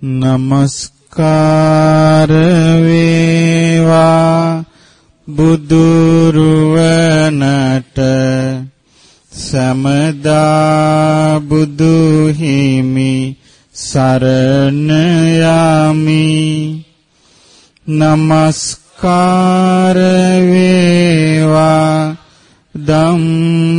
නමස්කාර වේවා බුදුරුවනට සමදා බුදු හිමි සරණ යමි නමස්කාර වේවා දම්රුවනට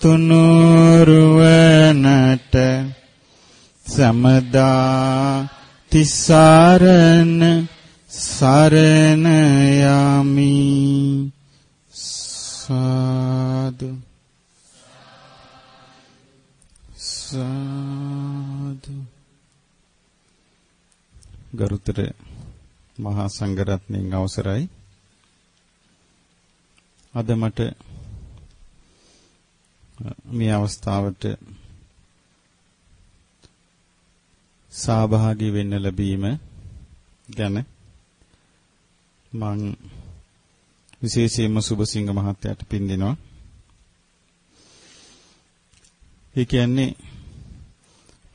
තුනුරුවනට සමදා තිසරණ සරණ යමි. සාදු. සාදු. ගරුතර මහා සංඝරත්නයන් අවසරයි. අද මට මේ අවස්ථාවට සහභාගී වෙන්න ලැබීම ගැන මම විශේෂයෙන්ම සුබසිංහ මහත්තයාට පින් දෙනවා. ඒ කියන්නේ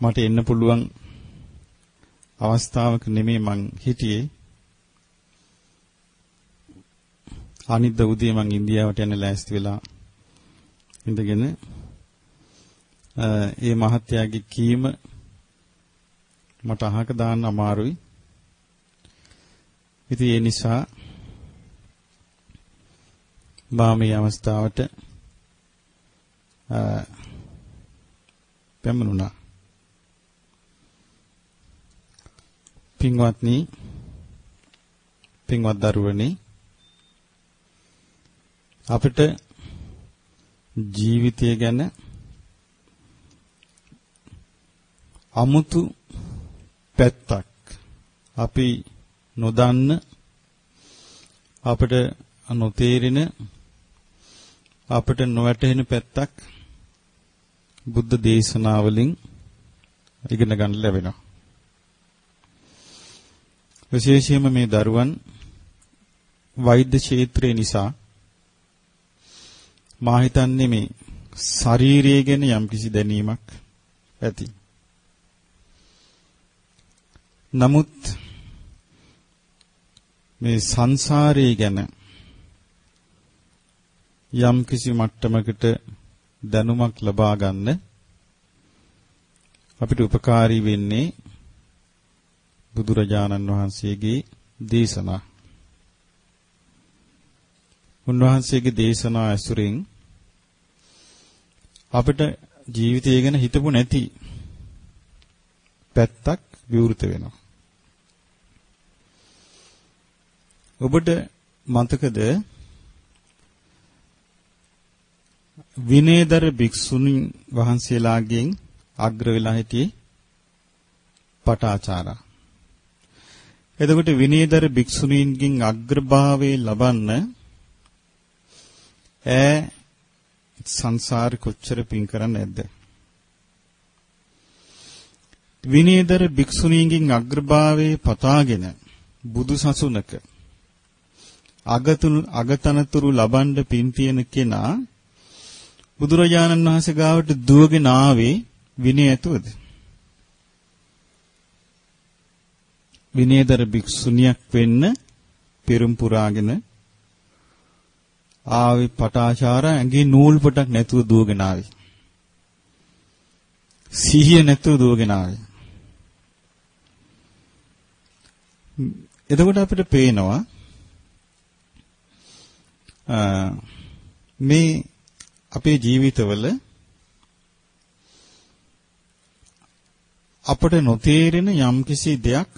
මට එන්න පුළුවන් අවස්ථාවක නෙමෙයි මං හිටියේ. අනිද්දා උදේ මං ඉන්දියාවට යන්න ලෑස්ති වෙලා ඉඳගෙන ඒ මහත්යාගේ කීම මට අහක දාන්න අමාරුයි. ඉතින් ඒ නිසා මා මේ අවස්ථාවට පැමිණුණා. පින්වත්නි පින්වත් දරුවනි අපිට ජීවිතය ගැන අමුතු පැත්තක් අපි නොදන්න අපිට නොතේරෙන අපිට නොවැටහෙන පැත්තක් බුද්ධ දේශනාවලින් ඉගෙන ගන්න ලැබෙනවා. විශේෂයෙන්ම මේ දරුවන් වෛද්‍ය ක්ෂේත්‍රය නිසා මා හිතන්නේ මේ ශාරීරිය ගැන යම්කිසි දැනීමක් ඇති. නමුත් මේ සංසාරය ගැන යම්කිසි මට්ටමකට දැනුමක් ලබා ගන්න අපිට උපකාරී වෙන්නේ බුදුරජාණන් වහන්සේගේ දේශනා. උන්වහන්සේගේ දේශනා ඇසුරින් අපිට ජීවිතය ගැන හිතපු නැති පැත්තක් විවෘත වෙනවා. ඔබට මතකද විනේදර භික්ෂුණීන් වහන්සේලාගෙන් අග්‍ර වෙලා හිටියේ පටාචාරා. එතකොට විනේදර භික්ෂුණීන්ගෙන් අග්‍රභාවයේ ලබන්න ඈ සංසාරේ කොච්චර පින් කරන්නේ නැද්ද? විනේදර භික්ෂුණීන්ගෙන් අග්‍රභාවයේ පතාගෙන බුදු සසුනක අගතුණු අගතනතුරු ලබන්න පින් තියෙන කෙනා බුදුරජාණන් වහන්සේ ගාවට දුවගෙන ආවේ විනය ඇතුවද? විනේදර භික්ෂුණියක් වෙන්න පෙරම් පුරාගෙන ආවේ පටාචාර ඇඟේ නූල් පොටක් නැතුව දුවගෙන ආවේ. සිහිය නැතුව දුවගෙන ආවේ. එතකොට අපිට පේනවා මේ අපේ ජීවිතවල අපට නොතේරෙන යම්කිසි දෙයක්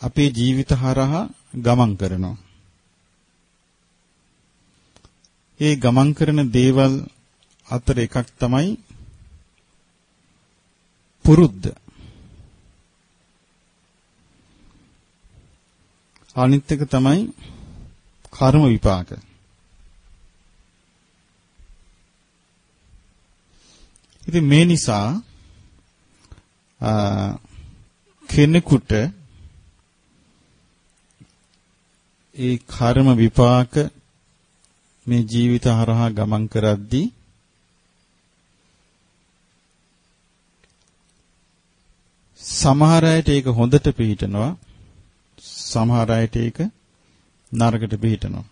අපේ ජීවිත හරහා ගමන් කරනවා. ඒ ගමන් කරන දේවල් අතර එකක් තමයි පුරුද්ද. අනිත් එක තමයි කර්ම විපාක. ඉතින් මේ නිසා කෙනෙකුට ඒ කර්ම විපාක මේ ජීවිත හරහා ගමන් කරද්දී සමහර අයට ඒක හොඳට පිළිටනවා සමහර අයට ඒක නරකට පිළිටනවා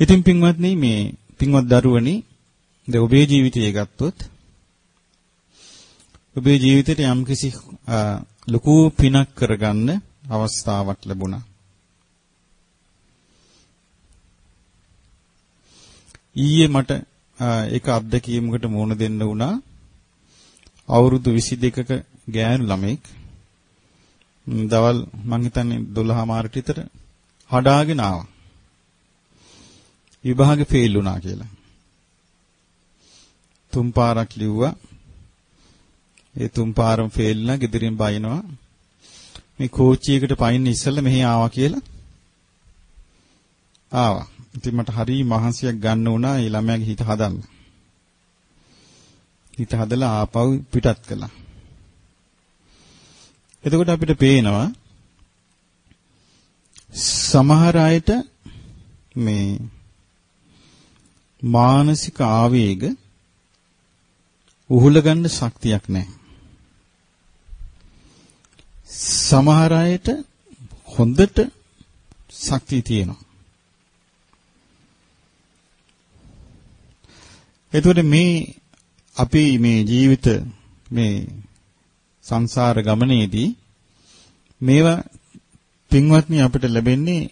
ඉතින් පින්වත්නි මේ පින්වත් දරුවනි දැන් ඔබේ ජීවිතය ගත්තොත් ඔබේ ජීවිතේට යම්කිසි ලොකු පිනක් කරගන්න අවස්ථාවක් ලැබුණා. ඊයේ මට ඒක අත්දැකීමකට මුහුණ දෙන්න වුණා. අවුරුදු 22ක ගෑනු ළමෙක් දවල් මං හිතන්නේ 12 මාරට විතර හඩාගෙන ආවා. විභාගෙ ෆේල් වුණා කියලා. තුන් පාරක් ලිව්වා. ඒ තුන් පාරම ෆේල් වුණා. ගෙදරින් බයිනවා. මේ කෝච්චියකට පයින්න ඉස්සෙල්ලා මෙහි ආවා කියලා. ආවා. ඉතින් මට හරි මහන්සියක් ගන්න වුණා ඒ ළමයාගේ හිත හදන්න. හිත හදලා ආපහු පිටත් කළා. එතකොට අපිට පේනවා සමහර අයට මේ මානසික ආවේග උහුල ගන්න ශක්තියක් නැහැ. සමහර අයට හොඳට ශක්තිය තියෙනවා. එතකොට මේ අපි මේ ජීවිත මේ සංසාර ගමනේදී මේවා පින්වත්නි අපිට ලැබෙන්නේ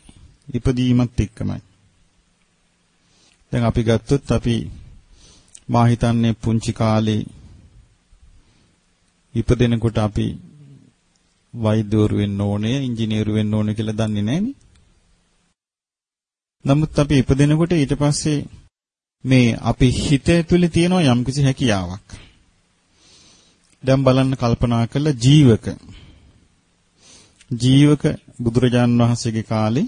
ඉපදීමත් එක්කමයි. දැන් අපි ගත්තොත් අපි මා හිතන්නේ පුංචි කාලේ ඉපදෙනකොට අපි වෛද්‍යවරු වෙන්න ඕනේ, ඉංජිනේරු වෙන්න ඕනේ කියලා දන්නේ නැහනේ. නමුත් අපි ඉපදෙනකොට ඊට පස්සේ මේ අපි හිත ඇතුලේ තියෙන යම්කිසි හැකියාවක්. දැන් බලන්න කල්පනා කළ ජීවක ජීවක බුදුරජාන් වහන්සේගේ කාලේ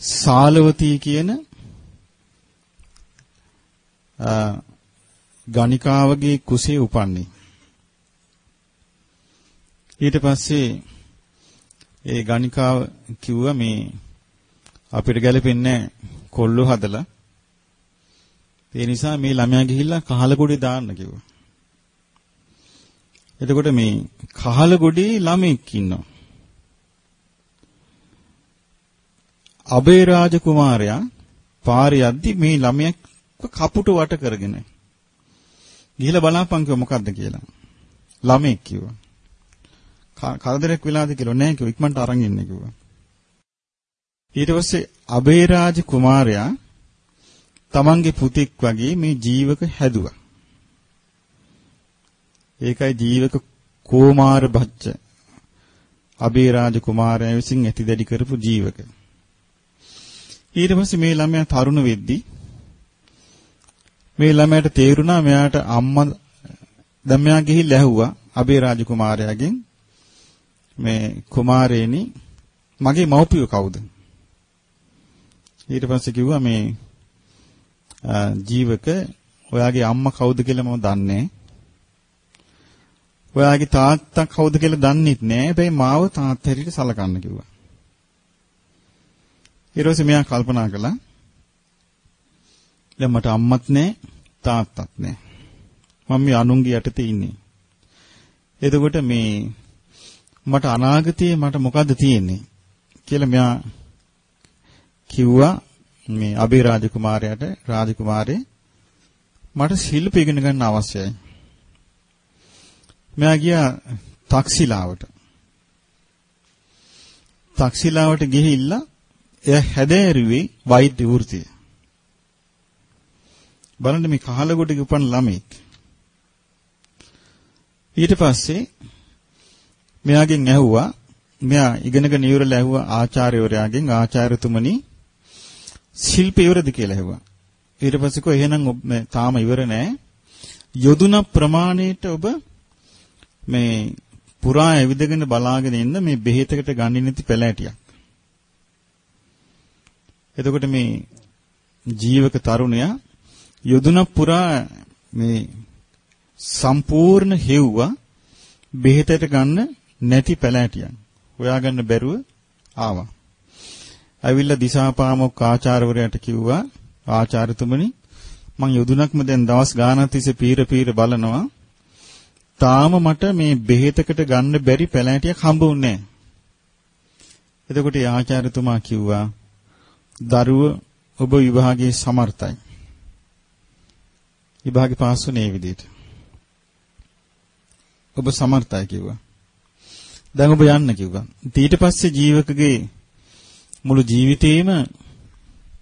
සාලවතී කියන ගණිකාවගේ කුසේ උපන්නේ. ඊට පස්සේ ඒ ගණිකාව කිව්වා මේ අපිට ගැලපෙන්නේ කොල්ලෝ හදලා ඒ නිසා මේ ළමයා ගිහිල්ලා කහලගොඩේ දාන්න කිව්වා. එතකොට මේ කහලගොඩේ ළමෙක් ඉන්නවා. අබේ රාජ කුමාරයා පාරේ යද්දි මේ ළමයා කපුට වට කරගෙන ගිහිලා බලපන් කිව්වා මොකද්ද කියලා. ළමෙක් කිව්වා. කරදරයක් වෙලාද කියලා නෑ කිව්වා ඉක්මනට අරන් ඉන්න කිව්වා. ඊට පස්සේ අබේරාජ කුමාරයා තමන්ගේ පුතෙක් වගේ මේ ජීවක හැදුවා. ඒකයි ජීවක කුමාර භච්ච අබේරාජ කුමාරයා විසින් ඇති දැඩි කරපු ජීවක. ඊට පස්සේ මේ ළමයා තරුණ වෙද්දී මේ ළමයාට තේරුණා මෙයාට අම්මා දැන් මෙයා ගිහිල්ලා ඇහුවා අබේ රාජකුමාරයාගෙන් මේ කුමාරේනි මගේ මව්පියෝ කවුද? ඊට පස්සේ කිව්වා මේ ජීවක ඔයාගේ අම්මා කවුද කියලා මම දන්නේ ඔයාගේ තාත්තා කවුද කියලා දන්නෙත් නෑ. හැබැයි මාව තාත්තා හැටියට සලකන්න කිව්වා. ඊට පස්සේ මෙයා කල්පනා කළා දැන් මට අම්මත් නැහැ තාත්තත් නැහැ. මම මේ අනුන්ගේ යටතේ ඉන්නේ. එතකොට මේ මට අනාගතයේ මට මොකද්ද තියෙන්නේ කියලා මෙයා කිව්වා මේ අබේ රාජකුමාරයාට රාජකුමාරේ මට ශිල්ප ඉගෙන ගන්න අවශ්‍යයි. මෙයා ගියා තක්සිලාවට. තක්සිලාවට ගිහිල්ලා එයා හැදෑරුවේ වෛද්‍ය වෘත්තිය. බලන්න මේ කහලගොඩේ උපන් ළමෙක්. ඊට පස්සේ මෙයාගෙන් ඇහුවා මෙයා ඉගෙනගෙන ඉවරලා ඇහුවා ආචාර්යවරයාගෙන් ආචාර්යතුමනි ශිල්ප ඉවරද කියලා ඇහුවා. ඊට පස්සේ කෝ එහෙනම් තාම ඉවර නෑ. යොදුන ප්‍රමාණයට ඔබ මේ පුරා ඇවිදගෙන බලාගෙන ඉන්න මේ බෙහෙතකට ගන්නේ නැති පැලෑටියක්. එතකොට මේ ජීවක තරුණයා යොදුන පුරා මේ සම්පූර්ණ හෙව්වා බෙහෙතට ගන්න නැති පැලෑටියක්. හොයාගන්න බැරුව ආවා. ඇවිල්ලා දිසාපාමොක් ආචාර්යවරයාට කිව්වා ආචාර්යතුමනි මං යොදුනක්ම දැන් දවස් ගානක් තිස්සේ පීර පීර බලනවා තාම මට මේ බෙහෙතකට ගන්න බැරි පැලෑටියක් හම්බුන්නේ නැහැ. එතකොට ආචාර්යතුමා කිව්වා දරුව ඔබ විභාගයේ සමර්ථයි. විභාගේ පාස් වුණේ විදිහට. ඔබ සමර්ථයි කිව්වා. දැන් ඔබ යන්න කිව්වා. ඊට පස්සේ ජීවකගේ මුළු ජීවිතේම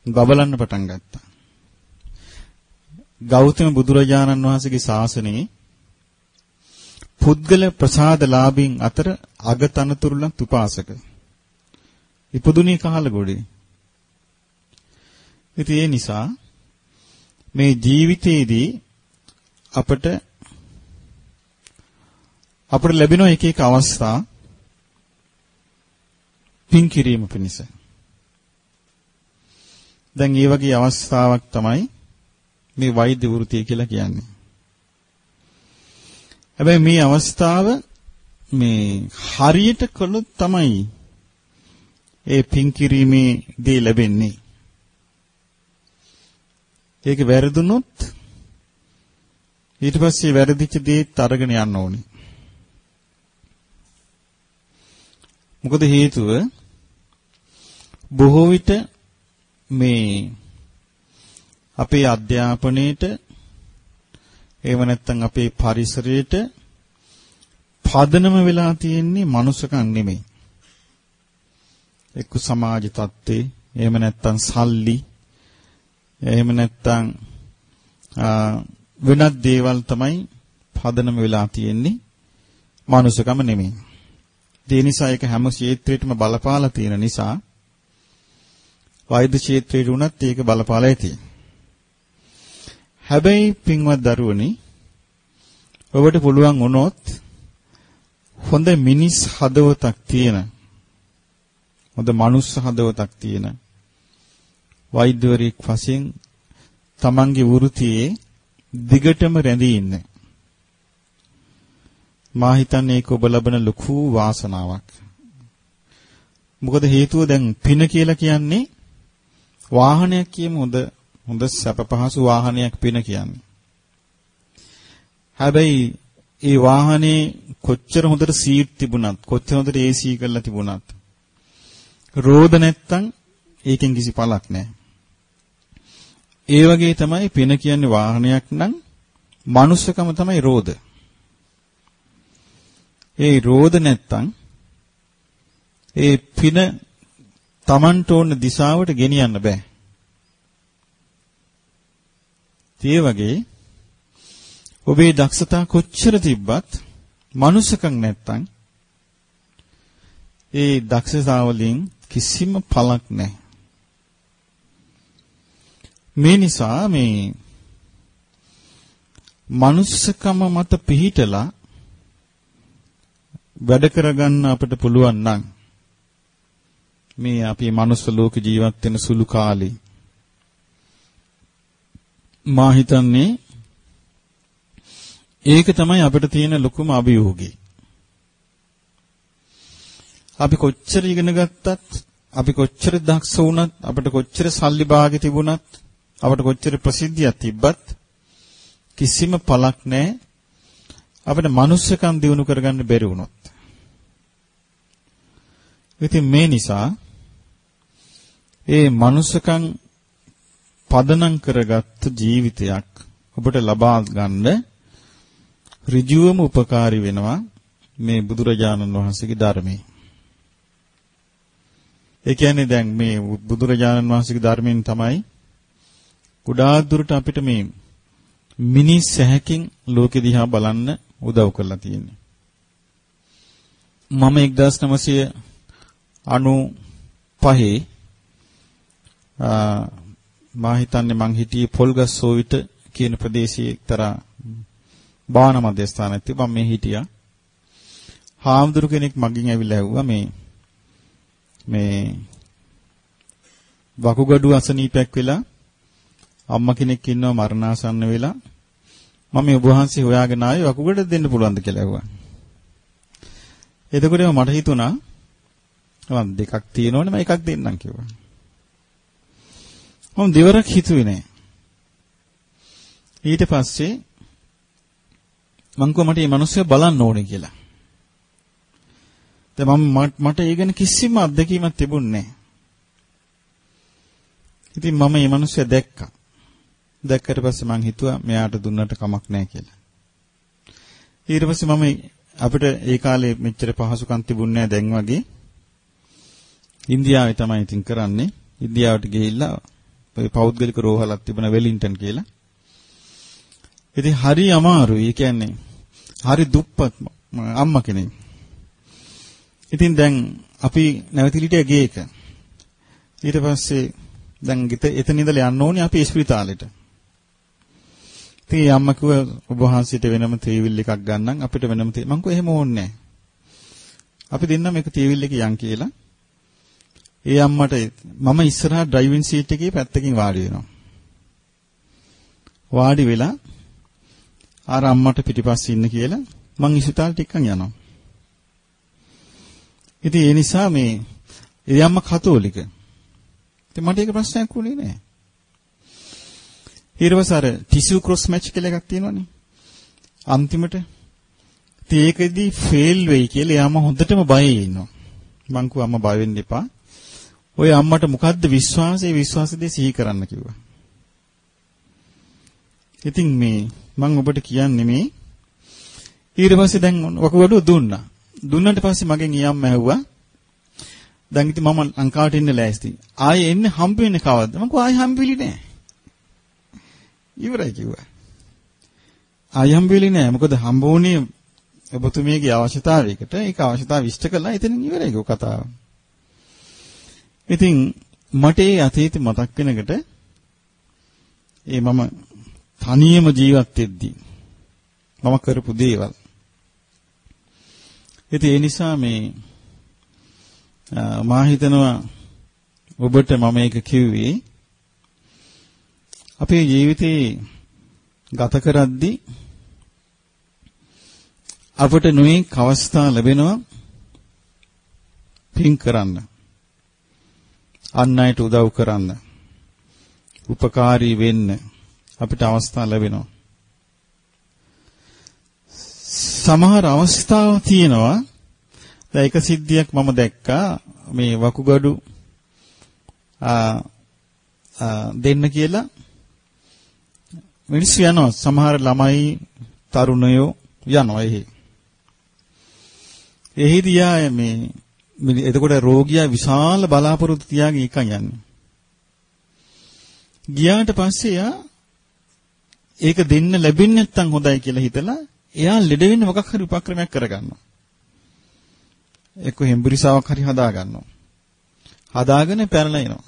බබලන්න පටන් ගත්තා. ගෞතම බුදුරජාණන් වහන්සේගේ ශාසනයේ පුද්ගල ප්‍රසාදලාභීන් අතර අගතනතුරුලන් තුපාසක. ඉපදුනේ කහලගොඩේ. ඉතින් ඒ නිසා මේ ජීවිතයේදී අපට අපට ලැබෙන එක එක අවස්ථා පින් කිරීම පිණිස. දැන් මේ වගේ අවස්ථාවක් තමයි මේ වෛද්‍ය වෘත්තිය කියලා කියන්නේ. හැබැයි මේ අවස්ථාව මේ හරියට කළොත් තමයි ඒ පින් කිරීමේ දේ ලැබෙන්නේ. ඒක වැරදුනොත් ඊට පස්සේ වැරදිච්ච දේත් අරගෙන යන්න ඕනේ. මොකද හේතුව බොහෝ විට මේ අපේ අධ්‍යාපනයේට එහෙම නැත්නම් අපේ පරිසරයට පදනම වෙලා තියෙන්නේ මනුස්සකම් නෙමෙයි. එක්ක සමාජ තත්ත්වේ එහෙම නැත්නම් සල්ලි එහෙම නැත්නම් වෙනත් දේවල් තමයි පදනම වෙලා තියෙන්නේ මනුස්සකම නෙමෙයි. ඒ නිසා ඒක හැම ක්ෂේත්‍රයකටම බලපාලා තියෙන නිසා වෛද්‍ය ක්ෂේත්‍රයට උනත් ඒක බලපාලා ඇති. හැබැයි පින්වත් දරුවනි ඔබට පුළුවන් වුණොත් හොඳ මිනිස් හදවතක් තියෙන හොඳ මනුස්ස හදවතක් තියෙන වෛද්‍යවරයෙක් වශයෙන් තමන්ගේ වෘත්තියේ දිගටම රැඳී ඉන්න. මා හිතන්නේ ඒක ඔබ ලබන ලොකු වාසනාවක්. මොකද හේතුව දැන් පින කියලා කියන්නේ වාහනයක් කියමු හොඳ හොඳ සැප පහසු වාහනයක් පින කියන්නේ. හැබැයි ඒ වාහනේ කොච්චර හොඳට සීට් තිබුණත් කොච්චර හොඳට AC කරලා තිබුණත් රෝද නැත්තම් ඒකෙන් කිසි පළක් නැහැ. ඒ වගේ තමයි පින කියන්නේ වාහනයක් නම් මනුස්සකම තමයි රෝද. ඒ රෝද නැත්තම් ඒ පින Tamanට ඕන දිශාවට ගෙනියන්න බෑ. ඒ වගේ ඔබේ දක්ෂතා කොච්චර තිබ්බත් මනුස්සකම් නැත්තම් ඒ දක්ෂතාව වලින් කිසිම පළක් නැහැ. මේ නිසා මේ මනුස්සකම මත පිහිටලා වැඩ කරගන්න අපිට පුළුවන් නම් මේ අපි මනුස්ස ලෝක ජීවත් වෙන සුළු කාලේ මා හිතන්නේ ඒක තමයි අපිට තියෙන ලොකුම අභියෝගේ. අපි කොච්චර ඉගෙන ගත්තත් අපි කොච්චර දක්ෂ වුණත් අපිට කොච්චර සල්ලි භාගෙ තිබුණත් අපිට කොච්චර ප්‍රසිද්ධියක් තිබ්බත් කිසිම පළක් නැහැ අපිට මනුස්සකම් දිනු කරගන්න බැරි වුණොත්. ඉතින් මේ නිසා ඒ මනුස්සකම් පදනම් කරගත් ජීවිතයක් ඔබට ලබා ගන්න ඍජුවම උපකාරී වෙනවා මේ බුදුරජාණන් වහන්සේගේ ධර්මයේ. ඒ කියන්නේ දැන් මේ බුදුරජාණන් වහන්සේගේ ධර්මයෙන් තමයි ගොඩාක් දුරට අපිට මේ මිනිස් සැහැකින් ලෝකෙ දිහා බලන්න උදව් කරලා තියෙන්නේ. මම 1995 මා හිතන්නේ මං හිටියේ පොල්ගස්සෝවිට කියන ප්‍රදේශයේ එක්තරා භාවනා මධ්‍යස්ථානයක් තිබ්බා මම මේ හිටියා. හාමුදුරු කෙනෙක් මගෙන් ඇවිල්ලා ඇහුවා මේ මේ වකුගඩු අසනීපයක් වෙලා අම්මා කෙනෙක් ඉන්නවා මරණාසන්න වෙලා මම ඔබ වහන්සේ හොයාගෙන ආවේ වකුගඩ දෙන්න පුළුවන්ද කියලා ඇහුවා. එතකොට මට හිතුණා මම දෙකක් තියෙනවනේ මම එකක් දෙන්නම් කිව්වා. මම දෙවරක් හිතුවේ නෑ. ඊට පස්සේ මං කිව්වා මට මේ මිනිස්සු බලන්න ඕනේ කියලා. දැන් මම මට ඒ ගැන කිසිම අත්දැකීමක් තිබුණේ නෑ. ඉතින් මම මේ මිනිස්සු දැක්කා. දැක්කට පස්සේ මං හිතුවා මෙයාට දුන්නට කමක් නැහැ කියලා. ඊට පස්සේ මම අපිට ඒ කාලේ මෙච්චර පහසුකම් තිබුණේ දැන් වගේ. ඉන්දියාවේ තමයි ඉතින් කරන්නේ. ඉන්දියාවට ගිහිල්ලා ඔය පෞද්ගලික රෝහලක් තිබුණ වෙලින්ටන් කියලා. ඉතින් හරි අමාරුයි. ඒ කියන්නේ හරි දුප්පත් අම්මා කෙනෙක්. ඉතින් දැන් අපි නැවතිලිට ගියේක. ඊට පස්සේ දැන් එතන ඉඳලා යන්න ඕනේ අපි ස්පිරිතාලෙට. ඉතින් අම්මා කිව්වා ඔබ වහන්සේට වෙනම තීවිල් එකක් ගන්නම් අපිට වෙනම තී මං කිව්වා එහෙම ඕනේ නැහැ. අපි දෙන්නම එක තීවිල් එක යන් කියලා. ඒ අම්මට මම ඉස්සරහා ඩ්‍රයිවිං සීට් එකේ පැත්තකින් වාඩි වෙනවා. වාඩි වෙලා අර අම්මට පිටිපස්සේ ඉන්න කියලා මං ඉස්පිතාලෙට එක්කන් යනවා. ඉතින් ඒ නිසා මේ ඒ අම්මා කතෝලික. ඉතින් මට ඒක ප්‍රශ්නයක් වුණේ නෑ. ඊට පස්සේ අර ටිෂු ක්‍රොස් මැච් කියලා එකක් තියෙනවනේ. අන්තිමට ඉතින් ඒකෙදි ෆේල් වෙයි කියලා එයාම හොඳටම බයයි ඉන්නවා. මං කිව්වා අම්මා බය වෙන්න එපා. ඔය අම්මට මොකද්ද විශ්වාසය විශ්වාසදී සිහි කරන්න කිව්වා. ඉතින් මේ මම ඔබට කියන්නේ මේ ඊට පස්සේ දැන් වකුගඩුව දුන්නා. දුන්නාට පස්සේ මගෙන් ඊයම් ඇහුවා. දැන් ඉතින් මම ලංකාවට එන්න ලෑස්ති. ආයේ එන්න හම්බ වෙන්නේ කවද්ද? මම කිව්වා ආයේ හම්බෙලි නෑ. ඉවරයි කිව්වා. ආයේ හම්බෙලි නෑ. මොකද හම්බ වුණේ ඔබතුමියගේ අවශ්‍යතාවයකට. ඒක අවශ්‍යතාව ඉෂ්ට කළා. එතනින් ඉවරයි කතාව. ඉතින් මට ඒ අතීතෙ මතක් වෙනකොට ඒ මම තනියම ජීවත් වෙද්දී මම කරපු දේවල්. ඉතින් ඒ නිසා මේ මා හිතනවා ඔබට මම ඒක කිව්වේ අපේ ජීවිතේ ගත කරද්දී අපට නොඑක අවස්ථා ලැබෙනවා පින් කරන්න. අන් අයට උදව් කරන්න. උපකාරී වෙන්න අපිට අවස්ථා ලැබෙනවා. සමහර අවස්ථා තියෙනවා. දැන් එක සිද්ධියක් මම දැක්කා මේ වකුගඩු දෙන්න කියලා මිනිස්සු යනවා සමහර ළමයි තරුණයෝ යනවා එහි. එහිදී යා මේ එතකොට රෝගියා විශාල බලාපොරොත්තු තියාගෙන එකන් යන්නේ. ගියාට පස්සේ යා ඒක දෙන්න ලැබෙන්නේ නැත්නම් හොඳයි කියලා හිතලා එයා ලෙඩ වෙන්න මොකක් හරි උපක්‍රමයක් කරගන්නවා. එක්ක හෙම්බුරිසාවක් හරි හදා ගන්නවා. හදාගෙන පැනලා එනවා.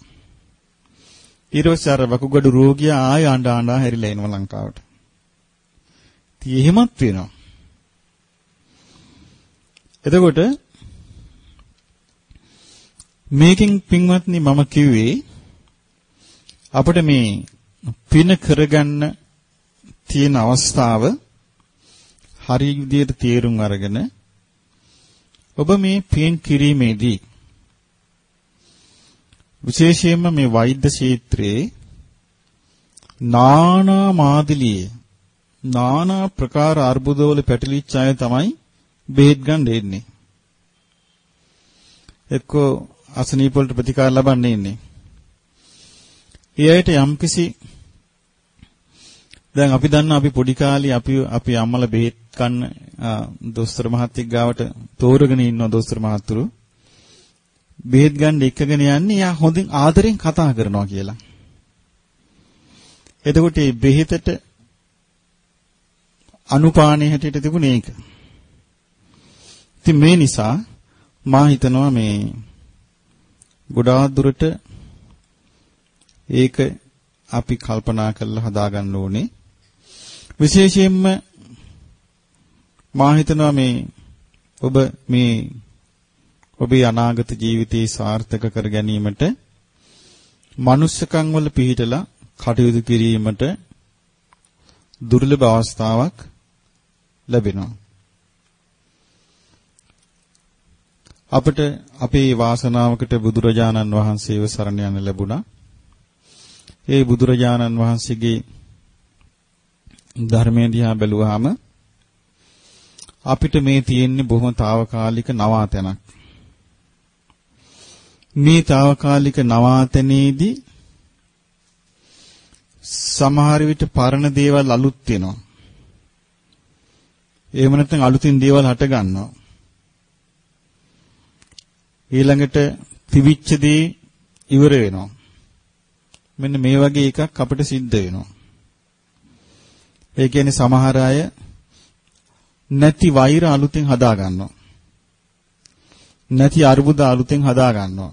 ඊට පස්සේ අර වකුගඩු රෝගියා ආය ආඬ ආඬ හැරිලා එනවා ලංකාවට. ඉතින් එහෙමත් වෙනවා. එතකොට මේකෙන් පින්වත්නි මම කිව්වේ අපිට මේ පින කරගන්න තියෙන අවස්ථාව හරි විදිහට තේරුම් අරගෙන ඔබ මේ පින් කිරීමේදී විශේෂයෙන්ම මේ වෛද්‍ය ක්ෂේත්‍රයේ නානා මාදිලියේ නානා ප්‍රකාර අර්බුදවල පැටලිච්ච අය තමයි බෙහෙත් ගන්න එන්නේ. එක්කෝ අසනීප වලට ප්‍රතිකාර ලබන්න ඉන්නේ. ඊයට යම්කිසි දැන් අපි දන්න අපි පොඩි කාලේ අපි අපි අම්මලා බෙහෙත් කන්න දොස්තර මහත්තයෙක් ගාවට තෝරගෙන ඉන්නවා දොස්තර මහත්තුරු. බෙහෙත් ගන්න එක්කගෙන යන්නේ යා හොඳින් ආදරෙන් කතා කරනවා කියලා. එතකොට මේ බෙහෙතට අනුපාණය හැටියට තිබුණේ ඒක. ඉතින් මේ නිසා මා හිතනවා මේ ගොඩාක් දුරට ඒක අපි කල්පනා කරලා හදාගන්න ඕනේ. විශේෂයෙන්ම මා හිතනවා මේ ඔබ මේ ඔබේ අනාගත ජීවිතේ සාර්ථක කර ගැනීමට මනුස්සකම් වල පිහිටලා කටයුතු කිරීමට දුර්ලභ අවස්ථාවක් ලැබෙනවා. අපිට අපේ වාසනාවකට බුදුරජාණන් වහන්සේව සරණ යන්න ලැබුණා. ඒ බුදුරජාණන් වහන්සේගේ ධර්මයේ දිහා බැලුවාම අපිට මේ තියෙන්නේ බොහොම తాවකාලික නවාතැනක්. මේ తాවකාලික නවාතැනේදී සමහර විට පරණ දේවල් අලුත් වෙනවා. එහෙම නැත්නම් අලුතින් දේවල් හට ගන්නවා. ඊළඟට තිවිච්ච දේ ඉවර වෙනවා. මෙන්න මේ වගේ එකක් අපිට සිද්ධ වෙනවා. ඒ කියන්නේ සමහර අය නැති වෛර අලුතෙන් හදා ගන්නවා. නැති අරුබුද අලුතෙන් හදා ගන්නවා.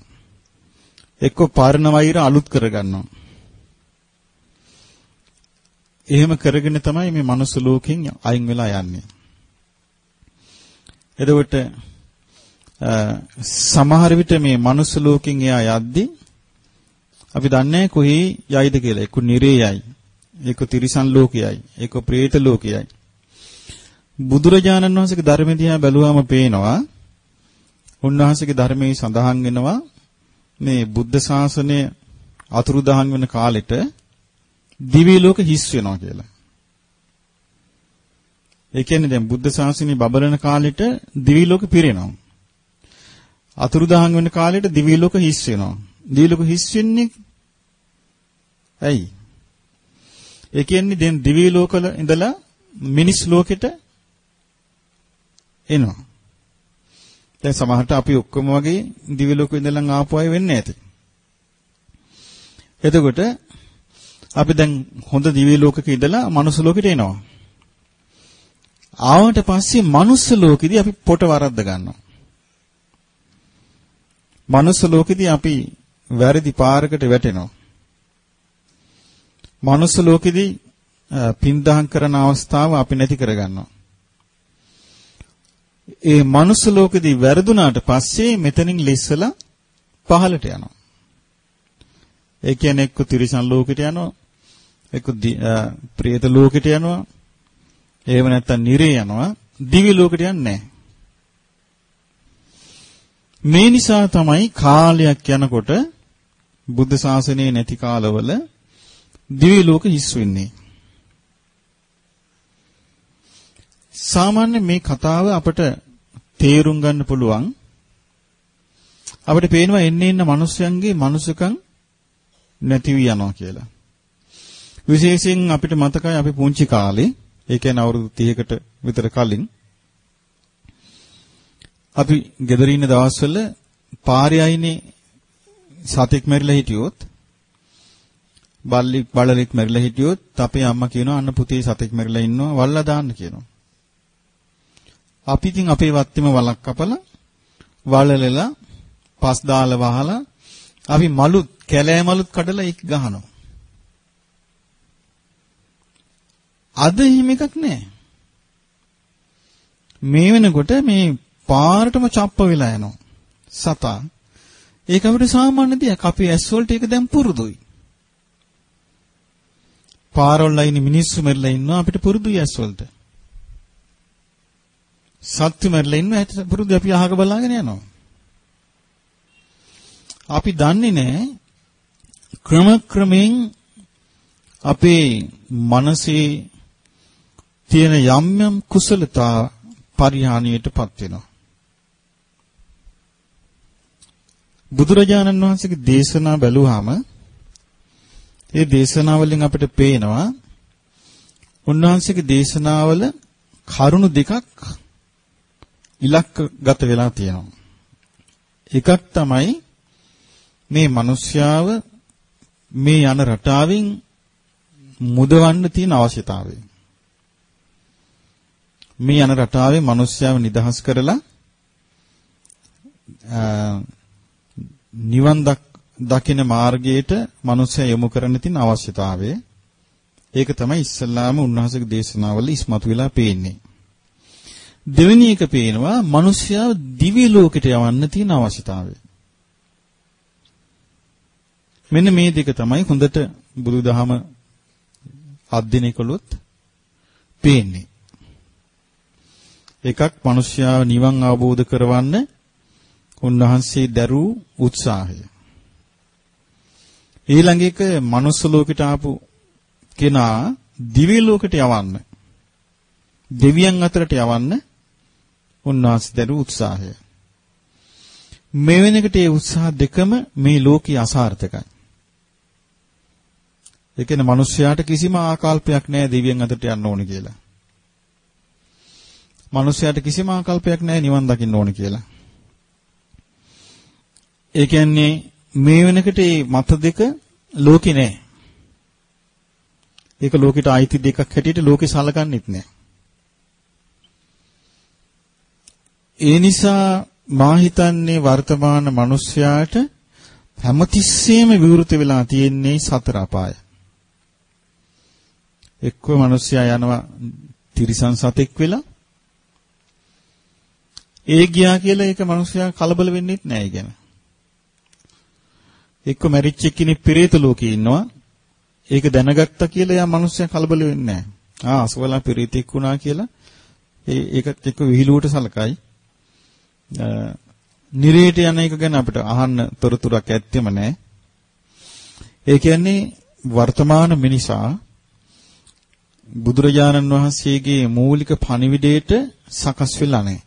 එක්ක පරණ වෛර අලුත් කර ගන්නවා. එහෙම කරගෙන තමයි මේ මනුස්ස ලෝකෙන් අයින් වෙලා යන්නේ. එතකොට සමහර විට මේ මනුස්ස ලෝකෙන් එයා යද්දී අපි දන්නේ කොහේ යයිද කියලා. එක්ක නිරේ යයි. එක්ක තිරිසන් ලෝකයයි. එක්ක പ്രേත ලෝකයයි. බුදුරජාණන් වහන්සේගේ ධර්ම දිහා බැලුවාම පේනවා උන්වහන්සේගේ ධර්මයේ සඳහන් වෙනවා මේ බුද්ධ ශාසනය අතුරුදහන් වෙන කාලෙට දිවි ලෝක හිස් වෙනවා කියලා. ඒ කියන්නේ දැන් බුද්ධ ශාසනය බබලන කාලෙට දිවි ලෝක පිරෙනවා. අතුරුදහන් වෙන කාලෙට දිවි ලෝක හිස් වෙනවා. දිවි ලෝක හිස් වෙන්නේ ඇයි? ඒ කියන්නේ දැන් දිවි ලෝකවල ඉඳලා මිනිස් ලෝකෙට එනවා. දැන් සමහරට අපි ඔක්කොම වගේ දිවි ලෝකෙ ඉඳලා ආපු අය වෙන්නේ නැති. එතකොට අපි දැන් හොඳ දිවි ලෝකෙක ඉඳලා මනුස්ස ලෝකෙට එනවා. ආවට පස්සේ මනුස්ස ලෝකෙදී අපි පොට වරද්ද ගන්නවා. මනුස්ස ලෝකෙදී අපි වැරදි පාරකට වැටෙනවා. මනුස්ස ලෝකෙදී පින්දහම් කරන අවස්ථාව අපි නැති කරගන්නවා. ඒ මනුස්ස ලෝකෙදී වැරදුනාට පස්සේ මෙතනින් ලිස්සලා පහළට යනවා. ඒ කියන්නේ එක්ක තිරිසන් ලෝකෙට යනවා, එක්ක ප්‍රේත ලෝකෙට යනවා, එහෙම නැත්නම් නිරේ යනවා, දිවි ලෝකෙට යන්නේ නැහැ. මේ නිසා තමයි කාලයක් යනකොට බුද්ධ ශාසනයේ නැති කාලවල දිවි ලෝක හිස් වෙන්නේ. සාමාන්‍ය මේ කතාව අපිට තේරුම් ගන්න පුළුවන් අපිට පේනවා එන්නේ ඉන්න මිනිස්යන්ගේ මනුස්සකම් නැති වී යනවා කියලා. විශේෂයෙන් අපිට මතකයි අපි පුංචි කාලේ ඒ කියන්නේ අවුරුදු 30කට විතර කලින් අපි ගෙදර ඉන්න දවස්වල පාරේ අයිනේ සතෙක් මැරිලා හිටියොත් බල්ලෙක් බලලෙක් මැරිලා හිටියොත් අපේ අම්මා කියනවා අන්න පුතේ සතෙක් මැරිලා ඉන්නවා වල්ලා දාන්න කියනවා. අපි ඉතින් අපේ වත්තේම වලක් කපලා වලලලා පස් දාලා වහලා අපි මලුත් කැලෑ මලුත් කඩලා ඒක ගහනවා. අද එහෙම එකක් නැහැ. මේ වෙනකොට මේ පාරටම චප්ප වෙලා යනවා. සතා. ඒක අපිට සාමාන්‍ය දෙයක්. අපි ඇස් වලට ඒක දැන් පුරුදුයි. පාරවල් අයින මිනිස්සු මැරිලා ඉන්නවා අපිට පුරුදුයි ඇස් වලට. සත්තු මැරිලා ඉන්නවා ඇට පුරුදු අපි අහක බලාගෙන යනවා. අපි දන්නේ නැහැ ක්‍රම ක්‍රමෙන් අපේ මනසේ තියෙන යම් යම් කුසලතා පරිහානියටපත් වෙනවා. බුදුරජාණන් වහන්සේගේ දේශනා බැලුවාම ඒ දේශනාවලින් අපිට පේනවා උන්වහන්සේගේ දේශනාවල කරුණු දෙකක් ඉලක්කගත වෙලා තියෙනවා. එකක් තමයි මේ මිනිස්යාව මේ යන රටාවෙන් මුදවන්න තියෙන අවශ්‍යතාවය. මේ යන රටාවේ මිනිස්යාව නිදහස් කරලා නිවන් දකින මාර්ගයට මිනිස්සයා යොමු කරන්න තියෙන අවශ්‍යතාවය. ඒක තමයි ඉස්සල්ලාම උන්වහන්සේගේ දේශනාවල ඉස්මතු වෙලා පේන්නේ. දෙවෙනි එක පේනවා මිනිස්සයා දිව්‍ය ලෝකෙට යවන්න තියෙන අවශ්‍යතාවය. මෙන්න මේ දෙක තමයි හොඳට බුදුදහම අධ්‍යයනය කළොත් පේන්නේ. එකක් මිනිස්යාව නිවන් අවබෝධ කරවන්න උන්වහන්සේ දරූ උත්සාහය. ඊළඟ එක මනුස්ස ලෝකෙට ආපු කෙනා දිව්‍ය ලෝකෙට යවන්න. දෙවියන් අතරට යවන්න උන්වහන්සේ දරූ උත්සාහය. මේ වෙනකොට ඒ උත්සාහ දෙකම මේ ලෝකේ අසාර්ථකයි. ඒ කියන්නේ මිනිස්යාට කිසිම ආකල්පයක් නැහැ දෙවියන් අතරට යන්න ඕනේ කියලා. මිනිස්යාට කිසිම ආකල්පයක් නැහැ නිවන් දකින්න ඕනේ කියලා. ඒ කියන්නේ මේ වෙනකොට මේ මත දෙක ලෝකේ නැහැ. ඒක ලෝකෙට අයිති දෙකක් හැටියට ලෝකේ සලකන්නේත් නැහැ. ඒ නිසා මා හිතන්නේ වර්තමාන මිනිස්යාට හැමතිස්සෙම විවෘත වෙලා තියෙන්නේ සතර අපාය. එක්ක මිනිස්සයා යනවා තිරිසන් සතෙක් වෙලා ඒ ගියා කියලා ඒක මිනිස්සයා කලබල වෙන්නෙත් නෑ ඉගෙන. එක්ක මැරිච්ච කෙනෙක් පෙරේත ලෝකේ ඉන්නවා. ඒක දැනගත්තා කියලා යා මිනිස්සයා කලබල වෙන්නේ නෑ. ආ අසවලා පෙරේතෙක් වුණා කියලා ඒ ඒකත් එක්ක විහිළුවට සලකයි. නිරේට යන එක ගැන අපිට අහන්න තොරතුරක් ඇත්තෙම නෑ. ඒ කියන්නේ වර්තමාන මිනිසා බුදුරජාණන් වහන්සේගේ මූලික පණිවිඩයට සකස් වෙලා නැහැ.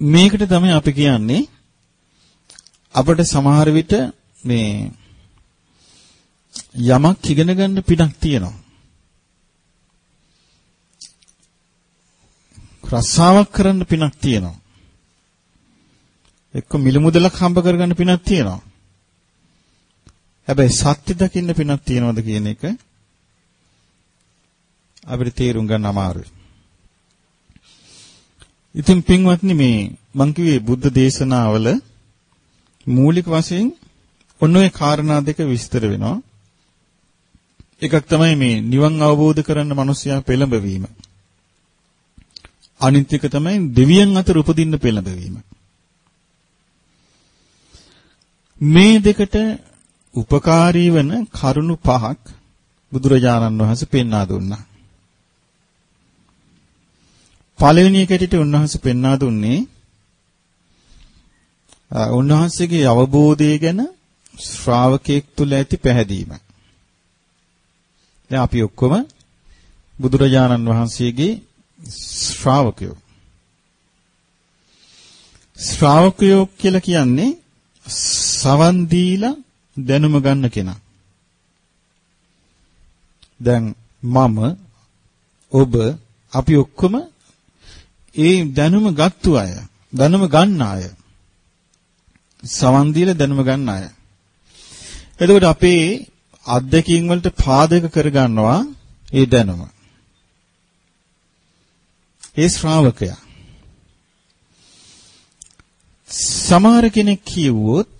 මේකට තමයි අපි කියන්නේ අපිට සමහර විට මේ යමක් ඉගෙන ගන්න පිටක් තියෙනවා. රස්සාවක් කරන්න පිනක් තියෙනවා. එක්ක මිල මුදලක් හම්බ කරගන්න පිනක් තියෙනවා. හැබැයි සත්‍ය දකින්න පිනක් තියනවද කියන එක අපිට තේරුම් ගන්න අමාරුයි. ඉතින් පින්වත්නි මේ මං කිව්වේ බුද්ධ දේශනාවල මූලික වශයෙන් ඔන්න ඔය කාරණා දෙක විස්තර වෙනවා. එකක් තමයි මේ නිවන් අවබෝධ කරන්න මිනිසයා පෙළඹවීම. අනිත් එක තමයි දෙවියන් අතර උපදින්න පෙළඹවීම. මේ දෙකට උපකාරී වන කරුණු පහක් බුදුරජාණන් වහන්සේ පෙන්වා දුන්නා. පළවෙනි එකටට උන්වහන්සේ පෙන්වා දුන්නේ උන්වහන්සේගේ අවබෝධය ගැන ශ්‍රාවකෙක් තුල ඇති පැහැදීම. දැන් අපි ඔක්කොම බුදුරජාණන් වහන්සේගේ ශ්‍රාවකයෝ. ශ්‍රාවකයෝ කියලා කියන්නේ සවන් දීලා දැනුම ගන්න කෙනා. දැන් මම ඔබ අපි ඔක්කොම ඒ දැනුම ගත්තු අය, දැනුම ගන්න අය. සවන් දීලා දැනුම ගන්න අය. එතකොට අපේ අත්දැකීම් වලට පාදක කරගන්නවා ඒ දැනුම. ඒ ශ්‍රාවකයා. සමහර කෙනෙක් කියවුවොත්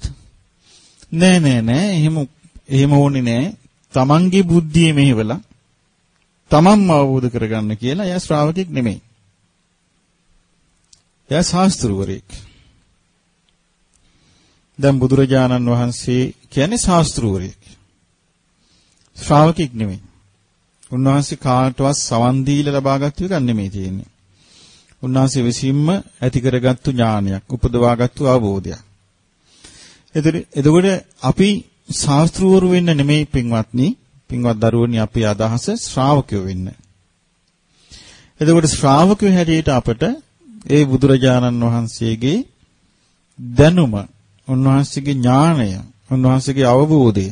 නෑ නෑ නෑ එහෙම එහෙම ඕනේ නෑ. තමන්ගේ බුද්ධිය මෙහෙवला තමන්ම අවබෝධ කරගන්න කියලා එයා ශ්‍රාවකෙක් නෙමෙයි. එයා ශාස්ත්‍රවරයෙක්. දැන් බුදුරජාණන් වහන්සේ කියන්නේ ශාස්ත්‍රවරයෙක්. ශ්‍රාවකෙක් නෙමෙයි. උන්වහන්සේ කාටවත් සවන් දීලා ලබාගත්තු එකක් නෙමෙයි තියෙන්නේ. උන්වහන්සේ විසින්ම ඇති කරගත්තු ඥානයක්, උපදවාගත්තු අවබෝධයක්. එතකොට අපි ශාස්ත්‍රවරු වෙන්න නෙමෙයි පින්වත්නි පින්වත් දරුවනි අපේ අදහස ශ්‍රාවකයෝ වෙන්න. එතකොට ශ්‍රාවකයෝ හැටියට අපට ඒ බුදුරජාණන් වහන්සේගේ දැනුම, උන්වහන්සේගේ ඥාණය, උන්වහන්සේගේ අවබෝධය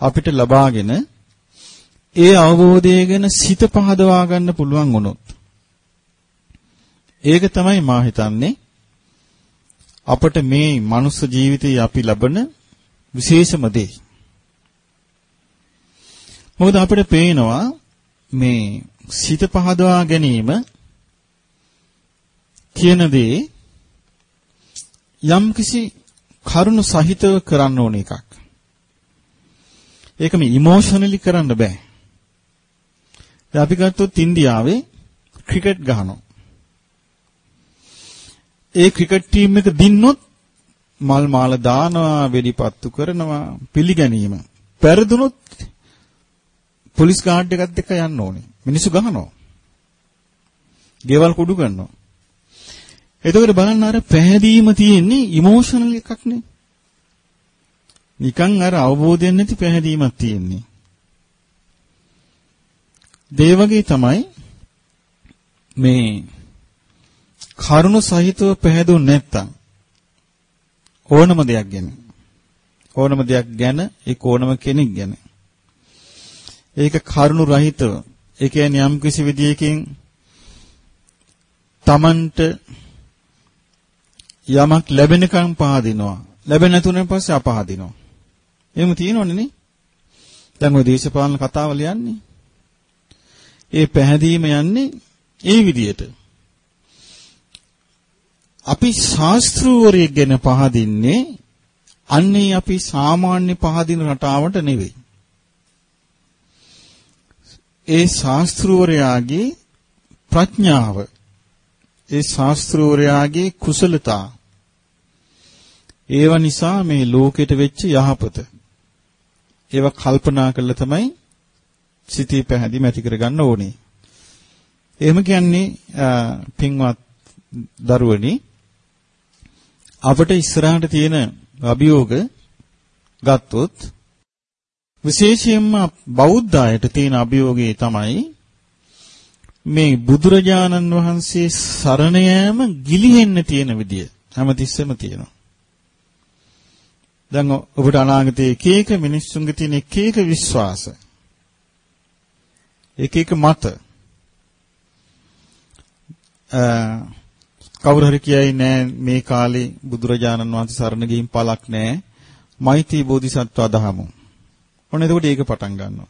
අපිට ලබාගෙන ඒ අවබෝධය ගැන සිත පහදවා ගන්න පුළුවන් වුණොත් ඒක තමයි මා හිතන්නේ අපට මේ මනුස්ස ජීවිතයේ අපි ලබන විශේෂම දේ. මොකද අපිට පේනවා මේ සිත පහදවා ගැනීම කියන දේ යම්කිසි කරුණු සහිතව කරන්න ඕන එකක්. ඒක මේ ඉමෝෂනලි කරන්න බෑ. දැන් අපි ගත්තොත් ඉන්දියාවේ ක්‍රිකට් ගහනවා. ඒ ක්‍රිකට් ටීම් එක දින්නොත් මල් මාල දානවා, වෙඩිපත්තු කරනවා, පිළිගැනීම. පෙරදුනොත් පොලිස් ගාඩ් එකත් එක්ක යන්න ඕනේ. මිනිස්සු ගහනවා. ගෙවල් කුඩු කරනවා. එතකොට බලන්න අර පැහැදීම තියෙන්නේ ඉමෝෂනල් එකක් නේ. නිකන් අර අවබෝධයෙන් නැති පැහැදීමක් තියෙන්නේ. ඒ වගේ තමයි මේ කරුණ සහිතව පැහැදුනේ නැත්තම් ඕනම දෙයක් ගැන ඕනම දෙයක් ගැන ඒ ඕනම කෙනෙක් ගැන ඒක කරුණු රහිතව ඒ කියන්නේ යම් කිසි විදියකින් Tamanට යමක් ලැබෙනකම් පහදිනවා. ලැබෙන නැතුණෙන් පස්සේ අපහදිනවා. එහෙම තියෙනවනේ නේ? දැන් ඔය දේශපාලන කතාවල යන්නේ. ඒ පැහැදීම යන්නේ ඒ විදියට. අපි ශාස්ත්‍රූවරයෙක් ගැන පහදින්නේ අන්නේ අපි සාමාන්‍ය පහදින රටාවට නෙවෙයි. ඒ ශාස්ත්‍රූවරයාගේ ප්‍රඥාව ඒ ශාස්ත්‍රූවරයාගේ කුසලතා ඒව නිසා මේ ලෝකෙට වෙච්ච යහපත ඒව කල්පනා කරලා තමයි සිතේ පැහැදිලි ඇති කරගන්න ඕනේ. එහෙම කියන්නේ පින්වත් දරුවනි අපිට ඉස්සරහට තියෙන අභියෝග ගත්තොත් විශේෂයෙන්ම බෞද්ධ අයට තියෙන අභියෝගය තමයි මේ බුදුරජාණන් වහන්සේ සරණ යාම ගිලිහෙන්න තියෙන විදිය හැමතිස්සෙම තියෙනවා. දැන් ඔබට අනාගතයේ එක එක මිනිස්සුන්ගේ තියෙන එක එක විශ්වාස එක එක මත කවුරු හරි කියයි නෑ මේ කාලේ බුදුරජාණන් වහන්සේ සරණ ගිහින් පළක් නෑ. මෛත්‍රී බෝධිසත්ව අදහමු. ඔන්න එතකොට ඒක පටන් ගන්නවා.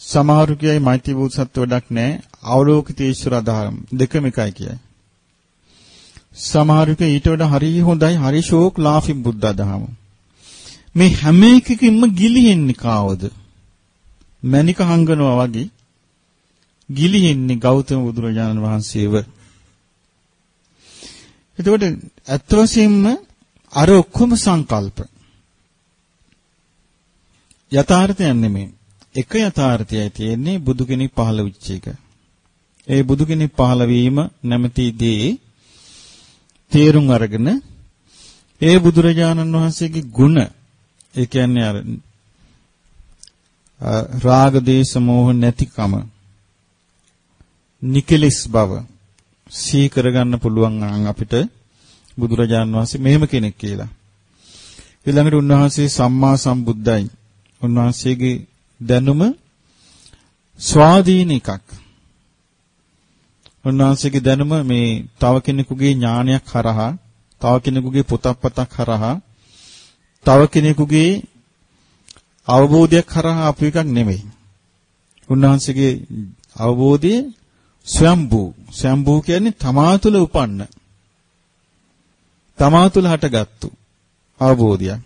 සමහරු කියයි මෛත්‍රී බෝධිසත්ව වැඩක් නෑ. අවලෝකිතේශ්වර අදහම දෙකම එකයි කියයි. සමහරු කිය ඊට වඩා හරි හොඳයි හරි ෂෝක් ලාෆින් බුද්ධ අදහම. මේ හැම එකකින්ම ගිලිහෙන්නේ කාවද? මණික හංගනවා වගේ ගිලිහෙන්නේ ගෞතම බුදුරජාණන් වහන්සේව. එතකොට ඇත්ත වශයෙන්ම අර ඔක්කොම සංකල්ප යථාර්ථයක් නෙමෙයි. එක යථාර්ථයයි තියෙන්නේ බුදු කෙනෙක් පහළ වෙච්ච එක. ඒ බුදු කෙනෙක් පහළ වීම නැමැති දේ තේරුම් අරගෙන ඒ බුදුරජාණන් වහන්සේගේ ගුණ ඒ කියන්නේ අර රාග දේශ මොහ නැතිකම නිකලස් බව සිහි කරගන්න පුළුවන් අපිට බුදුරජාන් වහන්සේ මෙහෙම කෙනෙක් කියලා. ඊළඟට උන්වහන්සේ සම්මා සම්බුද්දයි. උන්වහන්සේගේ දැනුම ස්වාධීන එකක්. උන්වහන්සේගේ දැනුම මේ තව කෙනෙකුගේ ඥානයක් හරහා, තව කෙනෙකුගේ පොතක් පතක් හරහා, තව කෙනෙකුගේ අවබෝධයක් හරහා අපු එකක් නෙමෙයි. උන්වහන්සේගේ අවබෝධය ස්වයම්බූ ස්වයම්බූ කියන්නේ තමා තුළ උපන්න තමා තුළ හටගත්තු අවබෝධයක්.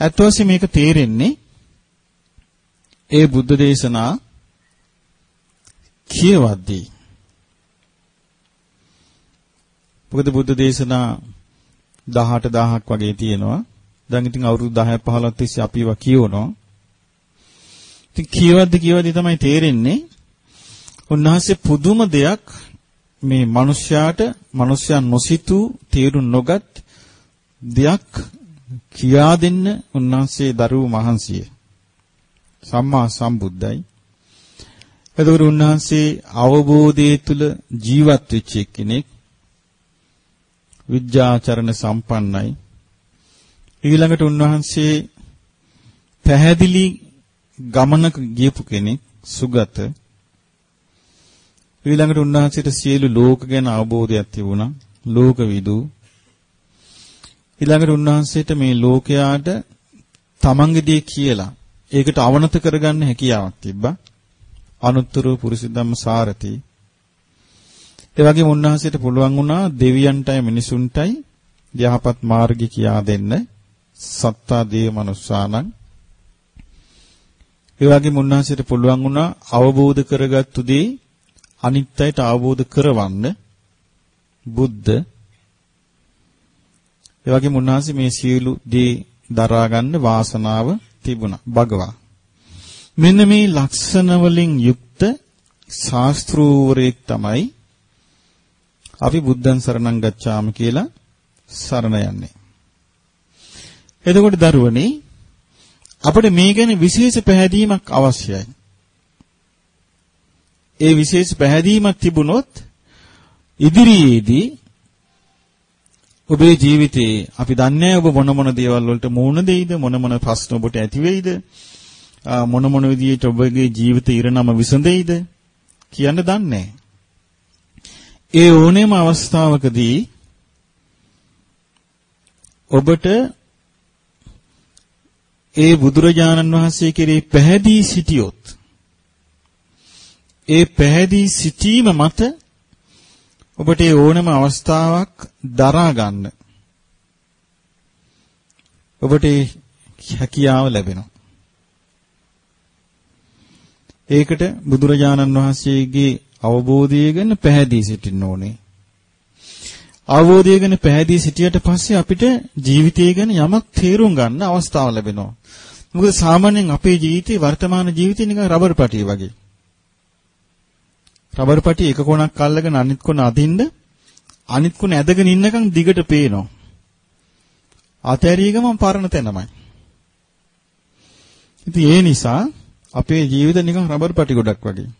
ඇත්ත වශයෙන්ම මේක තේරෙන්නේ ඒ බුද්ධ දේශනා කියවද්දී. මොකද බුද්ධ දේශනා 18000ක් වගේ තියෙනවා. දැන් ඉතින් අවුරුදු 10 15ක් තිස්සේ අපි ඒවා කියවනවා. ඉතින් කියවද්දි කියවද්දි තමයි තේරෙන්නේ උන්වහන්සේ පුදුම දෙයක් මේ මිනිස්යාට මිනිස්යන් නොසිතූ තේරුම් නොගත් දෙයක් කියා දෙන්න උන්වහන්සේ දරුවෝ මහන්සිය. සම්මා සම්බුද්දයි. එතකොට උන්වහන්සේ අවබෝධයේ තුල ජීවත් වෙච්ච කෙනෙක්. විද්‍යාචරණ සම්පන්නයි. ඊළඟට උන්වහන්සේ පැහැදිලි ගමනක ගියපු කෙනෙක් සුගත ඊළඟට උන්වහන්සේට සියලු ලෝක ගැන අවබෝධයක් තිබුණා. ලෝකවිදු. ඊළඟට උන්වහන්සේට මේ ලෝකයාට තමන්ගේ දේ කියලා ඒකට අවනත කරගන්න හැකියාවක් තිබ්බා. අනුත්තර පුරුෂ ධම්ම සාරති. ඒ වගේම උන්වහන්සේට පුළුවන් වුණා දෙවියන්ටයි මිනිසුන්ටයි යහපත් මාර්ගය කියා දෙන්න. සත්තා දේව මනුස්සානං. ඒ වගේම උන්වහන්සේට පුළුවන් වුණා අවබෝධ කරගත්තු දේ අනිත්‍යයට අවබෝධ කරවන්න බුද්ධ ඒ වගේම උන්වහන්සේ මේ සියලු දේ දරා ගන්න වාසනාව තිබුණා භගවා මෙන්න මේ ලක්ෂණ වලින් යුක්ත ශාස්ත්‍රූවරයෙක් තමයි අපි බුද්ධං සරණං ගච්ඡාම කියලා සරණ යන්නේ. එතකොට දරුවනේ අපිට මේ ගැන විශේෂ පැහැදීමක් අවශ්‍යයි. ඒ විශේෂ පැහැදීමක් තිබුණොත් ඉදිරියේදී ඔබේ ජීවිතේ අපි දන්නේ ඔබ මොන මොන දේවල් වලට මුහුණ දෙයිද මොන මොන ප්‍රශ්න ඔබට ඇති වෙයිද මොන මොන විදියට ඔබගේ ජීවිත ඉරණම විසඳෙයිද කියන්න දන්නේ ඒ ඕනෑම අවස්ථාවකදී ඔබට ඒ බුදුරජාණන් වහන්සේ කෙරෙහි පැහැදී සිටියොත් ඒ පැහැදී සිටීම මත ඔබට ඒ ඕනෑම අවස්ථාවක් දරා ගන්න. ඔබට හැකියාව ලැබෙනවා. ඒකට බුදුරජාණන් වහන්සේගේ අවබෝධය ගැන පැහැදී සිටින්න ඕනේ. අවබෝධය ගැන පැහැදී සිටියට පස්සේ අපිට ජීවිතය ගැන යමක් තේරුම් ගන්න අවස්ථාව ලැබෙනවා. මොකද සාමාන්‍යයෙන් අපේ ජීවිතේ වර්තමාන ජීවිතේ නිකන් රබර් පටිය වගේ. රබර් පටිය එක කොනක් අල්ලගෙන අනිත් කොන අදින්න අනිත් කොන ඇදගෙන ඉන්නකම් දිගට පේනවා. අතෑරිය ගමන් පරණ තැනමයි. ඉතින් ඒ නිසා අපේ ජීවිත නිකන් රබර් පටි ගොඩක් වගේ.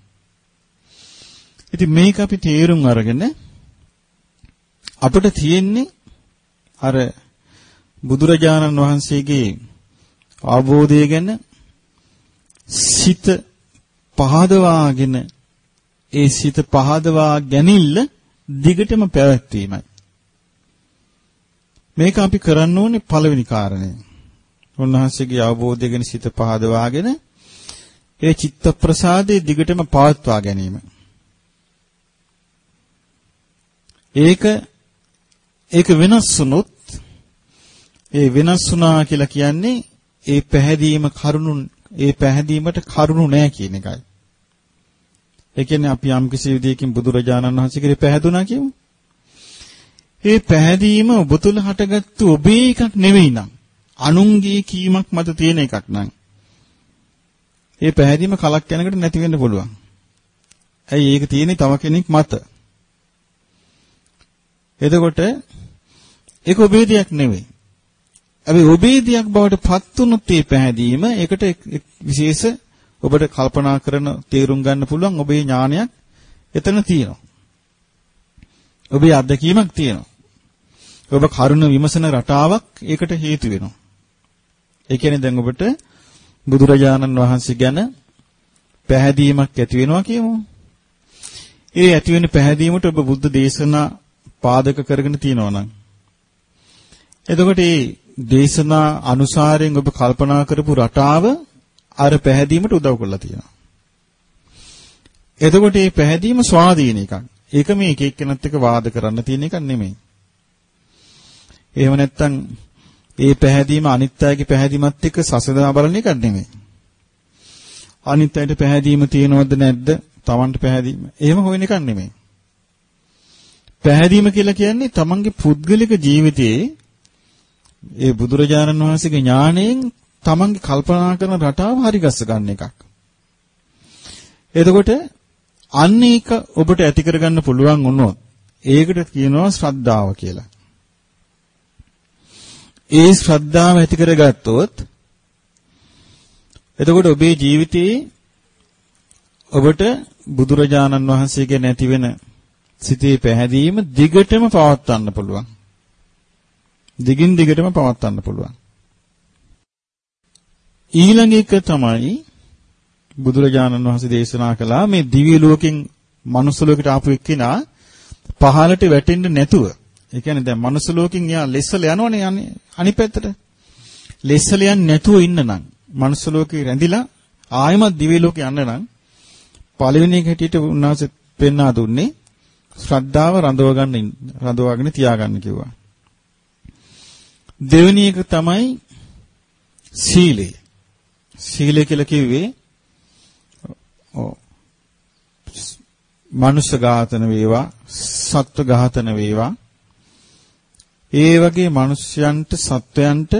ඉතින් මේක අපි තේරුම් අරගෙන අපිට තියෙන්නේ අර බුදුරජාණන් වහන්සේගේ අවබෝධය ගැන සිත පහදවාගෙන ඒ සිත පහදවා ගැනීමල දිගටම පැවැත්වීමයි. මේක අපි කරන්න ඕනේ පළවෙනි කාරණය. උන්වහන්සේගේ අවබෝධය ගැන සිත පහදවාගෙන ඒ චිත්ත ප්‍රසාදයේ දිගටම පවත්වා ගැනීම. ඒක ඒක වෙනස් වුනොත් ඒ වෙනස් වුණා කියලා කියන්නේ ඒ පැහැදීම කරුණු ඒ පැහැදීමට කරුණු නැහැ කියන එකයි. ඒ කියන්නේ අපි යම් කිසි විදියකින් බුදුරජාණන් වහන්සේ කෙරේ පැහැදුනා කියමු. ඒ පැහැදීම ඔබ තුල හටගත්තු ඔබේ එකක් නෙවෙයි නං. අනුන්ගේ කීමක් මත තියෙන එකක් නං. ඒ පැහැදීම කලක් යනකට නැති වෙන්න පුළුවන්. ඇයි ඒක තියෙන්නේ තව කෙනෙක් මත. එතකොට ඒක ඔබේ දෙයක් නෙවෙයි. අපි ඔබේ දෙයක් බවට පත් වුණොත් මේ පැහැදීම ඒකට විශේෂ ඔබට කල්පනා කරන තේරුම් ගන්න පුළුවන් ඔබේ ඥානයක් එතන තියෙනවා. ඔබේ අත්දැකීමක් තියෙනවා. ඔබ කරුණ විමසන රටාවක් ඒකට හේතු වෙනවා. ඒ කියන්නේ දැන් ඔබට බුදුරජාණන් වහන්සේ ගැන පැහැදීමක් ඇති වෙනවා කියමු. ඒ ඇති වෙන පැහැදීමට ඔබ බුද්ධ දේශනා පාදක කරගෙන තියෙනවා නම් එතකොට මේ දේශනා අනුසාරයෙන් ඔබ කල්පනා කරපු රටාව අර පැහැදීමට උදව් කරලා තියෙනවා. එතකොට මේ පැහැදීම ස්වාධීන එකක්. ඒක මේ එක එක්කෙනත් එක්ක වාද කරන්න තියෙන එකක් නෙමෙයි. එහෙම නැත්නම් ඒ පැහැදීම අනිත්‍යයේ පැහැදීමත් එක්ක සසඳා බලන එකක් නෙමෙයි. අනිත්‍යයට පැහැදීම තියෙනවද නැද්ද? Tamanට පැහැදීම. එහෙම හොයන එකක් නෙමෙයි. පැහැදීම කියලා කියන්නේ Tamanගේ පුද්ගලික ජීවිතයේ ඒ බුදුරජාණන් වහන්සේගේ ඥාණයෙන් Tamanගේ කල්පනා කරන රටාව හරිගස්ස ගන්න එකක්. එතකොට අන්න ඒක ඔබට ඇති කරගන්න පුළුවන් වුණොත් ඒකට කියනවා ශ්‍රද්ධාව කියලා. ඒ ශ්‍රද්ධාව ඇති කරගත්තොත් එතකොට ඔබේ ජීවිතයේ ඔබට බුදුරජාණන් වහන්සේගේ නැති වෙන සිතේ පැහැදීම දිගටම පවත්වන්න පුළුවන්. දිගින් දිගටම පවත්වන්න පුළුවන්. ඊළඟ එක තමයි බුදුරජාණන් වහන්සේ දේශනා කළා මේ දිව්‍ය ලෝකෙන් මනුස්ස ලෝකෙට ආපු එක්කිනා පහළට වැටෙන්න නැතුව ඒ කියන්නේ දැන් මනුස්ස ලෝකෙන් යා ලෙස්සල යනවනේ යන්නේ අනිත් පැත්තට. ලෙස්සල යන්නේ නැතුව ඉන්න නම් මනුස්ස ලෝකේ රැඳිලා ආයමත් දිව්‍ය ලෝකේ යන්න නම් පළවෙනි එක හැටියට උන්වහන්සේ පෙන්වා දුන්නේ ශ්‍රද්ධාව රඳව ගන්න රඳවාගෙන තියාගන්න කිව්වා. දෙවෙනි එක තමයි සීලය. සීලය කියලා කිව්වේ ඔව් මනුෂ්‍ය ඝාතන වේවා සත්ව ඝාතන වේවා ඒ වගේ මිනිස්යන්ට සත්වයන්ට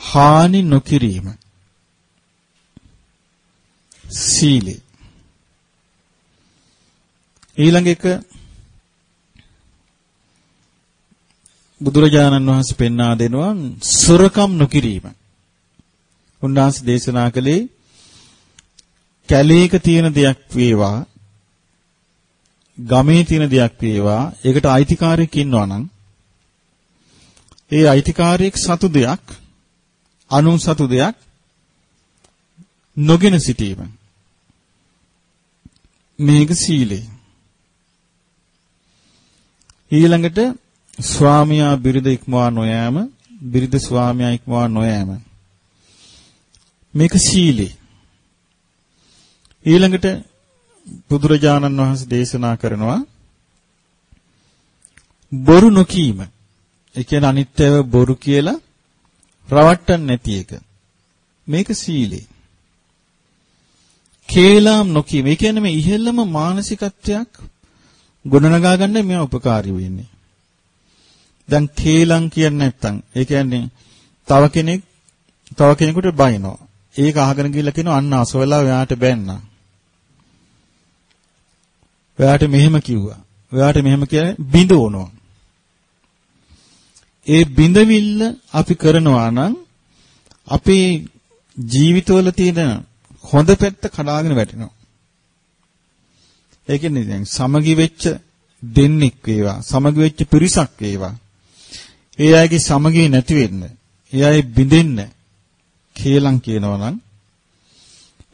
හානි නොකිරීම සීලේ ඊළඟ එක බුදුරජාණන් වහන්සේ පෙන්වා දෙනවා සොරකම් නොකිරීම. උන්වහන්සේ දේශනා කළේ කැලේක තියෙන දෙයක් වේවා ගමේ තියෙන දෙයක් වේවා ඒකට අයිතිකාරයෙක් ඉන්නවා නම් ඒ අයිතිකාරයෙක් සතු දෙයක් අනුන් සතු දෙයක් නොගෙන සිටීම මේක සීලය ඊළඟට ස්වාමියා බිරිඳ ඉක්මවා නොයෑම බිරිඳ ස්වාමියා ඉක්මවා නොයෑම. මේක සීලේ. ඊළඟට බුදුරජාණන් වහන්සේ දේශනා කරනවා බොරු නොකීම. ඒ කියන්නේ අනිත්‍යව බොරු කියලා රවට්ටන්න නැති එක. මේක සීලේ. කේලාම් නොකීම. ඒ කියන්නේ මේ ඉහෙළම මානසිකත්වයක් ගොඩනගා ගන්න මේ උපකාරී වෙන්නේ. දැන් කේලම් කියන්නේ නැත්තම් ඒ කියන්නේ තව කෙනෙක් තව කෙනෙකුට බයිනවා. ඒක අහගෙන ගිහිල්ලා කියනවා අන්න අසවලා ඔයාට බැන්නා. ඔයාට මෙහෙම කිව්වා. ඔයාට මෙහෙම කියන්නේ බිඳවනවා. ඒ බිඳවිල්ල අපි කරනවා නම් අපේ ජීවිතවල තියෙන හොඳ පැත්ත කඩාගෙන වැටෙනවා. ඒ කියන්නේ දැන් සමගි වෙච්ච දෙන්නෙක් වේවා, සමගි වෙච්ච පිරිසක් වේවා. ඒ අයගේ සමගිය නැති වෙන්න, ඒ අය බිඳෙන්න කේලම් කියනවා නම්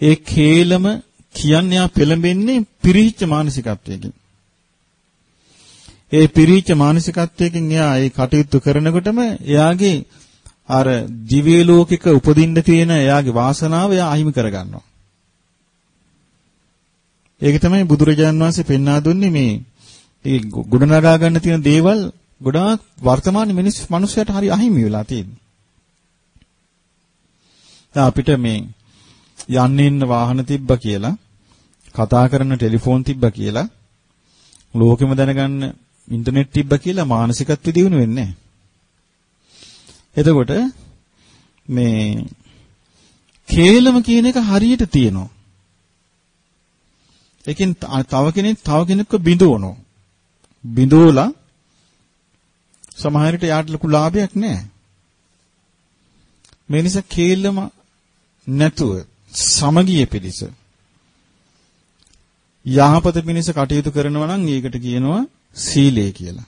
ඒ කේලම කියන්නේ ආ පෙළඹෙන්නේ පිරිහිච්ච මානසිකත්වයකින්. ඒ පිරිහිච්ච මානසිකත්වයකින් එයා ඒ කටයුතු කරනකොටම එයාගේ අර දිව්‍ය ලෝකික උපදින්න තියෙන එයාගේ වාසනාව එයා අහිමි කරගන්නවා. ඒක තමයි බුදුරජාන් වහන්සේ පෙන්වා දුන්නේ මේ ඒ ගුණනගා ගන්න තියෙන දේවල් ගොඩාක් වර්තමාන මිනිස් මිනිස්සුන්ට හරි අහිමි වෙලා තියෙනවා. දැන් අපිට මේ යන්න ඉන්න වාහන තිබ්බා කියලා කතා කරන ටෙලිෆෝන් තිබ්බා කියලා ලෝකෙම දැනගන්න ඉන්ටර්නෙට් තිබ්බා කියලා මානසිකත්වෙ දිනු වෙන්නේ එතකොට මේ කේලම කියන එක හරියට තියෙනවා. ඒකෙන් තව කෙනෙක් තව කෙනෙක්ව බිඳවනවා. බිඳවලා සමහරට යාට ලොකු ලාභයක් නැහැ. මේ නිසා කේලම නැතුව සමගිය පිළිස යහපත පිණිස කටයුතු කරනවා නම් ඒකට කියනවා සීලය කියලා.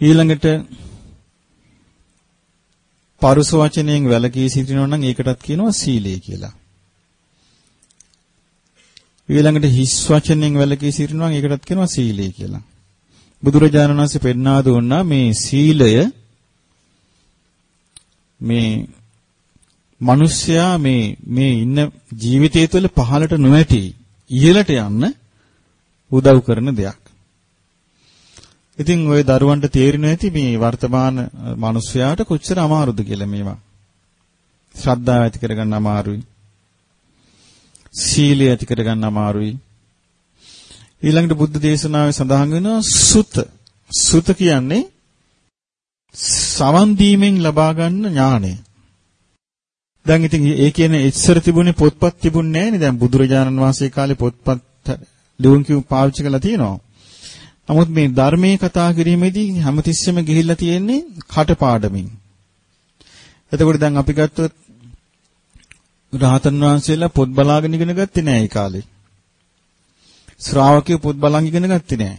ඊළඟට පරුස වචනයෙන් වැළකී සිටිනවා නම් ඒකටත් කියනවා සීලය කියලා. ඊළඟට හිස් වචනයෙන් වැළකී සිටිනවා නම් ඒකටත් කියනවා සීලය කියලා. බුදුරජාණන් වහන්සේ පෙන්වා දුන්නා මේ සීලය මේ මිනිස්සයා මේ මේ ඉන්න ජීවිතය තුළ පහළට නොඇටි ඉහළට යන්න උදව් කරන දෙයක්. ඉතින් ওই දරුවන්ට තේරෙන්නේ නැති මේ වර්තමාන මිනිස්සයාට කොච්චර අමාරුද කියලා මේවා. ශ්‍රද්ධාව ඇති කරගන්න අමාරුයි. සීලය ඇති කරගන්න අමාරුයි. ඊළඟට බුද්ධ දේශනාවේ සඳහන් වෙනවා සුත. සුත කියන්නේ සමන් දීමෙන් ලබා ගන්න ඥානය. දැන් ඉතින් ඒ කියන්නේ ඉස්සර තිබුණේ පොත්පත් තිබුණේ නැහැ නේ. දැන් බුදුරජාණන් වහන්සේ කාලේ පොත්පත් ලියුම් කියු පාවිච්චි කරලා තියෙනවා. නමුත් මේ ධර්මයේ කතා කිරීමේදී හැමතිස්සෙම ගිහිල්ලා තියෙන්නේ කටපාඩමින්. එතකොට දැන් අපි ගත්තොත් රහතන් වහන්සේලා පොත් බලාගෙන ඉගෙන ගත්තේ නැහැ ඒ කාලේ. ශ්‍රාවකයෝ පොත් බලන් ඉගෙන ගත්තේ නැහැ.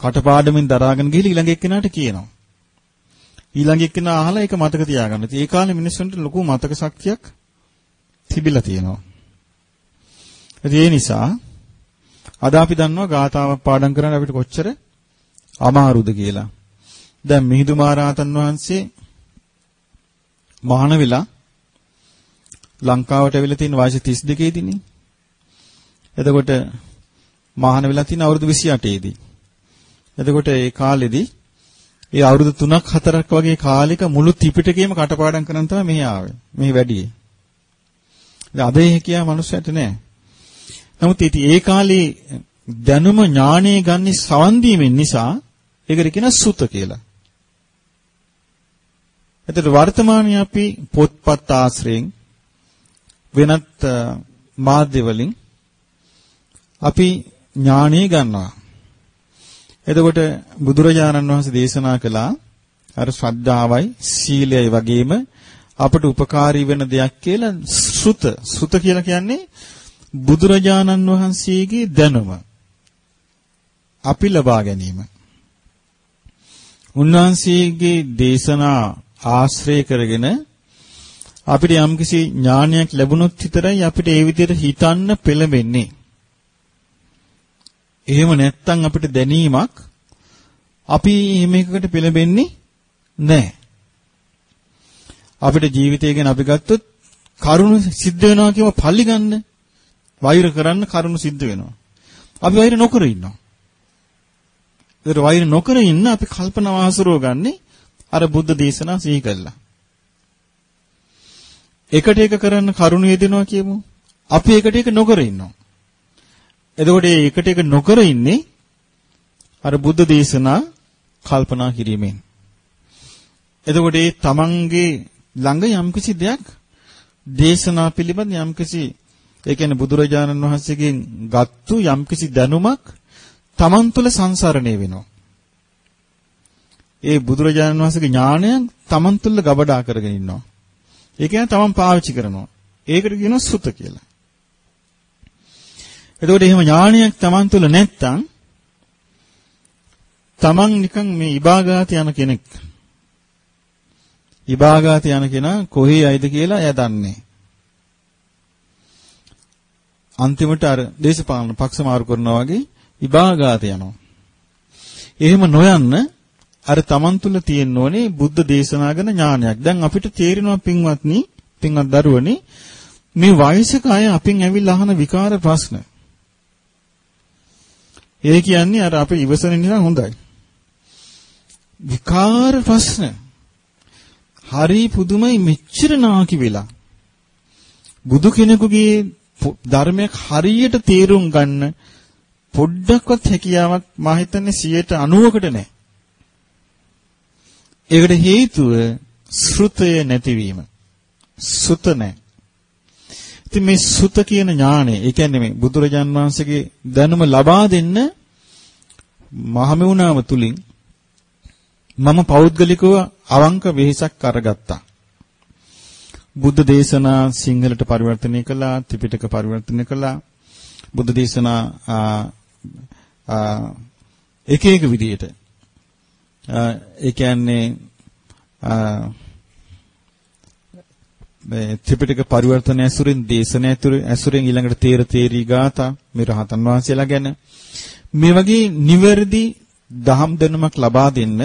කටපාඩමින් දරාගෙන ගිහින් ඊළඟ එක්කෙනාට කියනවා. ඊළඟ එක්කෙනා අහලා ඒක මතක තියාගන්න. ඒ කාලේ මිනිස්සුන්ට ලොකු මතක ශක්තියක් තිබිලා තියෙනවා. ඒ නිසා අද අපි දන්නවා ගාථාවක් පාඩම් කරන්න අපිට කොච්චර අමාරුද කියලා. දැන් මිහිඳු මහරහතන් වහන්සේ මහාන වෙලා ලංකාවට ඇවිල්ලා තියෙන වයස 32 දීනේ. එතකොට මහාන වෙලා තියෙන අවුරුදු 28 දී. එතකොට ඒ කාලෙදී ඒ අවුරුදු 3ක් 4ක් වගේ කාලෙක මුළු ත්‍රිපිටකයම කටපාඩම් කරන් තමයි මෙහි ආවේ. මෙහි වැඩියේ. අද හිකියා මනුස්සයට නෑ. නමුත් ඉතින් ඒ කාලේ දැනුම ඥාණය ගන්න සවන් දීමෙන් නිසා ඒකට කියන සුත කියලා. එතකොට වර්තමානයේ අපි පොත්පත් ආශ්‍රයෙන් වෙනත් මාධ්‍ය වලින් අපි ඥාණය ගන්නවා. එතකොට බුදුරජාණන් වහන්සේ දේශනා කළා අර ශ්‍රද්ධාවයි සීලයයි වගේම අපට උපකාරී වෙන දෙයක් කියලා සුත සුත කියලා කියන්නේ බුදුරජාණන් වහන්සේගේ දැනුම අපි ලබා ගැනීම. උන්වහන්සේගේ දේශනා ආශ්‍රය කරගෙන අපිට යම්කිසි ඥානයක් ලැබුණොත් විතරයි අපිට ඒ විදිහට හිතන්න පෙළඹෙන්නේ. එහෙම නැත්නම් අපිට දැනීමක් අපි මේකකට පෙළඹෙන්නේ නැහැ. අපිට ජීවිතය ගැන අපි ගත්තොත් කරුණ සිද්ධ වෙනවා කියව පල්ලි ගන්න. වෛර කරන්න කරුණ සිද්ධ වෙනවා. අපි වෛර නොකර ඉන්නවා. ඒතර වෛර නොකර ඉන්න අපි කල්පනා වාසරෝ ගන්නේ අර බුද්ධ දේශනා සිහි කළා. එකට එක කරන්න කරුණ යෙදෙනවා කියමු. අපි එකට එක නොකර ඉන්නවා. එතකොට මේ එකට එක නොකර ඉන්නේ අර බුද්ධ දේශනා කල්පනා කිරීමෙන්. එතකොට ඒ තමන්ගේ ළඟ යම්කිසි දෙයක් දේශනා පිළිබඳ යම්කිසි ඒ කියන්නේ බුදුරජාණන් වහන්සේගෙන් ගත්තු යම්කිසි දැනුමක් තමන් තුළ සංසරණය වෙනවා. ඒ බුදුරජාණන් වහන්සේගේ ඥාණය තමන් තුළ ගබඩා කරගෙන ඉන්නවා. ඒ කියන්නේ තමන් පාවිච්චි කරනවා. ඒකට කියනවා සුත කියලා. එතකොට එහෙම ඥානයක් Taman තුල නැත්තම් Taman නිකන් මේ ඉබාගාත යන කෙනෙක්. ඉබාගාත යන කෙනා කොහේ යයිද කියලා එයා දන්නේ. අන්තිමට අර දේශපාලන පක්ෂ මාරු කරනවා වගේ ඉබාගාත යනවා. එහෙම නොයන්න අර Taman තුල තියෙන්න ඕනේ බුද්ධ දේශනා කරන ඥානයක්. දැන් අපිට තේරෙනවා පින්වත්නි, පින්වත් දරුවනි මේ වයසක අය අපින් ඇවිල්ලා අහන විකාර ප්‍රශ්න. ඒ කියන්නේ අර අපි ඉවසන නිසා හොඳයි. විකාර ප්‍රශ්න. හරි පුදුමයි මෙච්චර නාකි වෙලා. බුදු කෙනෙකුගේ ධර්මයක් හරියට තේරුම් ගන්න පොඩ්ඩක්වත් හැකියාවක් මා හිතන්නේ 90කට නැහැ. ඒකට හේතුව ශ්‍රුතය නැතිවීම. සුත නැහැ. ඉතින් මේ සුත කියන ඥානය, ඒ කියන්නේ මේ බුදුරජාන් වහන්සේගේ දැනුම ලබා දෙන්න මහමෙවුනාම තුලින් මම පෞද්ගලිකව අවංක වෙහෙසක් අරගත්තා. බුද්ධ දේශනා සිංහලට පරිවර්තනය කළා, ත්‍රිපිටක පරිවර්තනය කළා. බුද්ධ දේශනා එක එක විදිහට ඒ කියන්නේ මේ ත්‍රිපිටක පරිවර්තන ඇසුරින් දේශන ඇසුරින් ඊළඟට තේර තේරී ගාථා මේ රහතන් වහන්සේලා ගැන මේ වගේ නිවැරදි දහම් දැනුමක් ලබා දෙන්න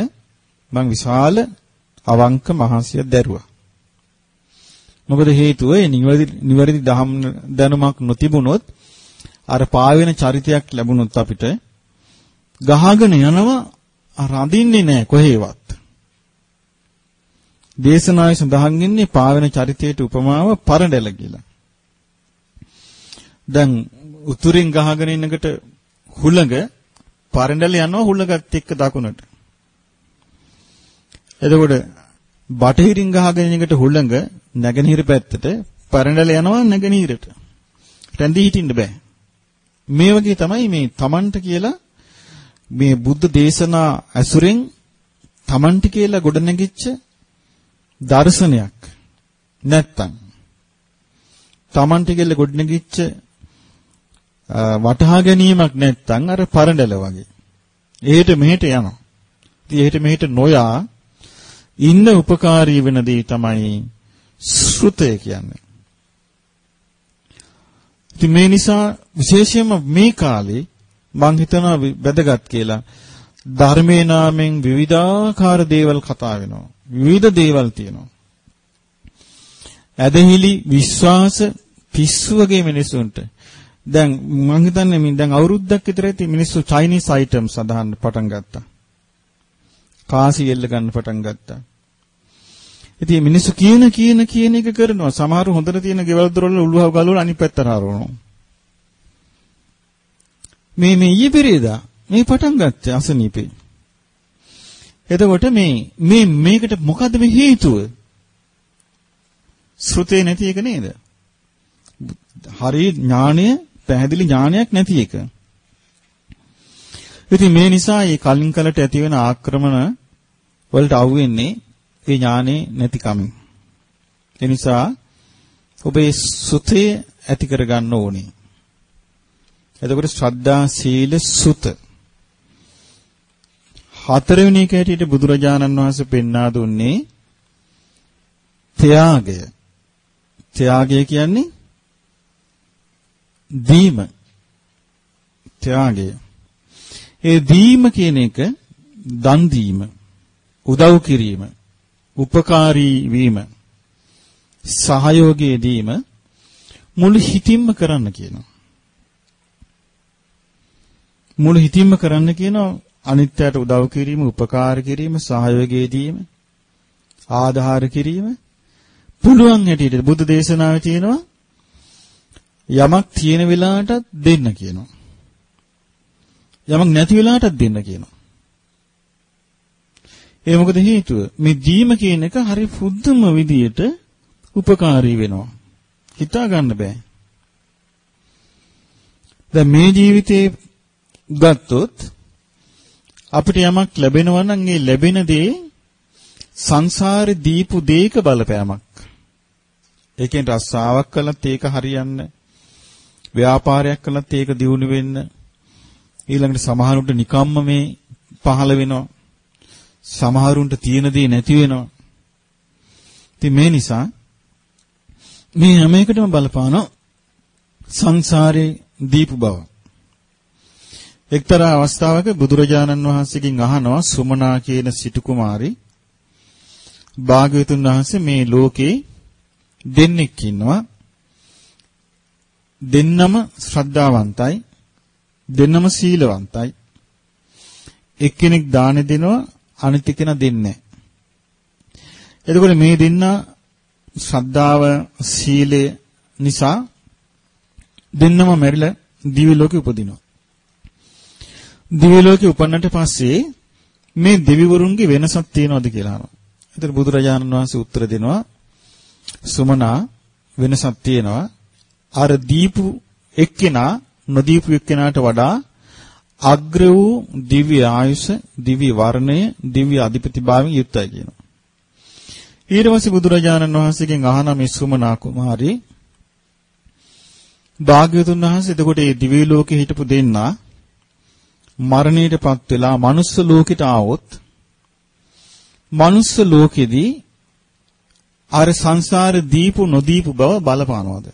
මම විශාල අවංක මහන්සියක් දැරුවා. මොකද හේතුව ඒ නිවැරදි දහම් දැනුමක් නොතිබුණොත් අර පාවෙන චරිතයක් ලැබුණොත් අපිට ගහගෙන යනවා රඳින්නේ නැහැ කොහේවත්. දේශනාවේ සඳහන් වෙන්නේ පාවෙන චරිතයට උපමාව පරඬැල කියලා. දැන් උතුරින් ගහගෙන ඉන්නකට හුළඟ පරඬැල යනවා හුළඟත් එක්ක දකුණට. එතකොට බටහිරින් ගහගෙන ඉන්නකට හුළඟ නැගෙනහිර පැත්තට පරඬැල යනවා නැගෙනහිරට. රැඳී හිටින්න බෑ. මේ වගේ තමයි මේ තමන්ට කියලා මේ බුද්ධ දේශනා ඇසුරෙන් තමන්ට කියලා ගොඩනැගිච්ච දර්ශනයක් නැත්තම් තමන්ට කියලා ගොඩනැගිච්ච වටහා ගැනීමක් නැත්තම් අර පරඬල වගේ. එහෙට මෙහෙට යනවා. ඉතින් එහෙට මෙහෙට නොයා ඉන්න උපකාරී වෙන දේ තමයි ශ්‍රුතය කියන්නේ. ඉතින් මේ නිසා විශේෂයෙන්ම මේ කාලේ මම හිතනවා වැදගත් කියලා ධර්මයේ නාමෙන් විවිධාකාර දේවල් කතා වෙනවා. විවිධ දේවල් තියෙනවා. ඇදහිලි විශ්වාස පිස්සු වගේ මිනිසුන්ට දැන් මම හිතන්නේ මින් දැන් අවුරුද්දක් විතර ඇති මිනිස්සු චයිනීස් අයිටම්ස් අදහන්න පටන් ගත්තා. කාසි එල්ල ගන්න පටන් ගත්තා. ඉතින් මිනිස්සු කියන කියන කියන එක කරනවා. සමහර හොඳට තියෙන ගෙවල් දොරවල උළුහව ගලවලා අනිත් පැත්තට හරවනවා. මේ මේ ඊයේ පෙරේදා මේ පටන් ගත්තේ අසනීපේ. එතකොට මේ මේ මේකට මොකද්ද මේ හේතුව? ශ්‍රුතේ නැති එක නේද? හරි ඥානය පැහැදිලි ඥානයක් නැති එක. ඉතින් මේ නිසා මේ කලින් කලට ඇති වෙන ආක්‍රමණ වලට අවු වෙන්නේ ඒ ඥානේ නැතිකමින්. ඒ නිසා ඔබේ සුතේ ඇති කරගන්න ඕනේ. එතකොට ශ්‍රද්ධා සීල සුත හතරවෙනි එක හැටියට බුදුරජාණන් වහන්සේ පෙන්වා දුන්නේ ත්‍යාගය. ත්‍යාගය කියන්නේ දීම. ත්‍යාගය. ඒ දීම කියන එක දන් දීම, උදව් කිරීම, උපකාරී වීම, සහයෝගය දීම මුළු හිතින්ම කරන්න කියනවා. මුළු හිතින්ම කරන්න කියනවා අනිත්‍යයට උදව් කිරීම, උපකාර කිරීම, සහයෝගය දීම, ආධාර කිරීම පුළුවන් හැටියට බුදු දේශනාවේ තියෙනවා යමක් තියෙන වෙලාවටත් දෙන්න කියනවා. යමක් නැති වෙලාවටත් දෙන්න කියනවා. ඒ මොකද හේතුව? මේ දීම කියන එක හරි පුදුම විදියට උපකාරී වෙනවා. හිතා ගන්න බෑ. දැන් මේ ජීවිතේ ගත්තොත් අපිට යමක් ලැබෙනවා නම් ඒ ලැබෙන දේ සංසාරේ දීපු දේක බලපෑමක්. ඒකෙන් රස්සාවක් කළත් ඒක හරියන්නේ ව්‍යාපාරයක් කළත් ඒක දියුණු වෙන්න ඊළඟට සමහරුන්ට නිකම්ම මේ පහළ වෙනවා. සමහරුන්ට තියෙන දේ නැති වෙනවා. ඉතින් මේ නිසා මේ හැම එකටම බලපාන සංසාරේ දීපු බව. එක්තරා අවස්ථාවක බුදුරජාණන් වහන්සේගෙන් අහනවා සුමනා කියන සිටු කුමාරි භාග්‍යවතුන් වහන්සේ මේ ලෝකේ දෙන්නෙක් ඉන්නවා. දෙන්නම ශ්‍රද්ධාවන්තයි දෙන්නම සීලවන්තයි. එක්කෙනෙක් දාන දෙනවා අනිත් කෙනා දෙන්නේ එතකොට මේ දෙන්න ශ්‍රද්ධාව සීලය නිසා දෙන්නම මැරිලා දිව්‍ය ලෝකෙ උපදිනවා. දිව්‍ය ලෝකෙ උපන්නට පස්සේ මේ දෙවිවරුන්ගේ වෙනසක් තියනවද කියලා අහනවා. ඒතර බුදුරජාණන් වහන්සේ උත්තර දෙනවා සුමනා වෙනසක් තියෙනවා. අර දීපු එක්කෙනා නොදීපු එක්කෙනාට වඩා අග්‍ර වූ දිව්‍ය ආයුෂ, දිව්‍ය වර්ණය, දිව්‍ය අධිපතිභාවයෙන් යුක්තයි කියනවා. ඊට පස්සේ බුදුරජාණන් වහන්සේගෙන් අහන මේ සුමනා කුමාරී භාග්‍යවතුන් වහන්සේ එතකොට මේ දිව්‍ය ලෝකේ හිටපු දෙන්නා මරණයටපත් වෙලා මනුස්ස ලෝකෙට ආවොත් මනුස්ස ලෝකෙදී අර සංසාර දීපු නොදීපු බව බලපානවද?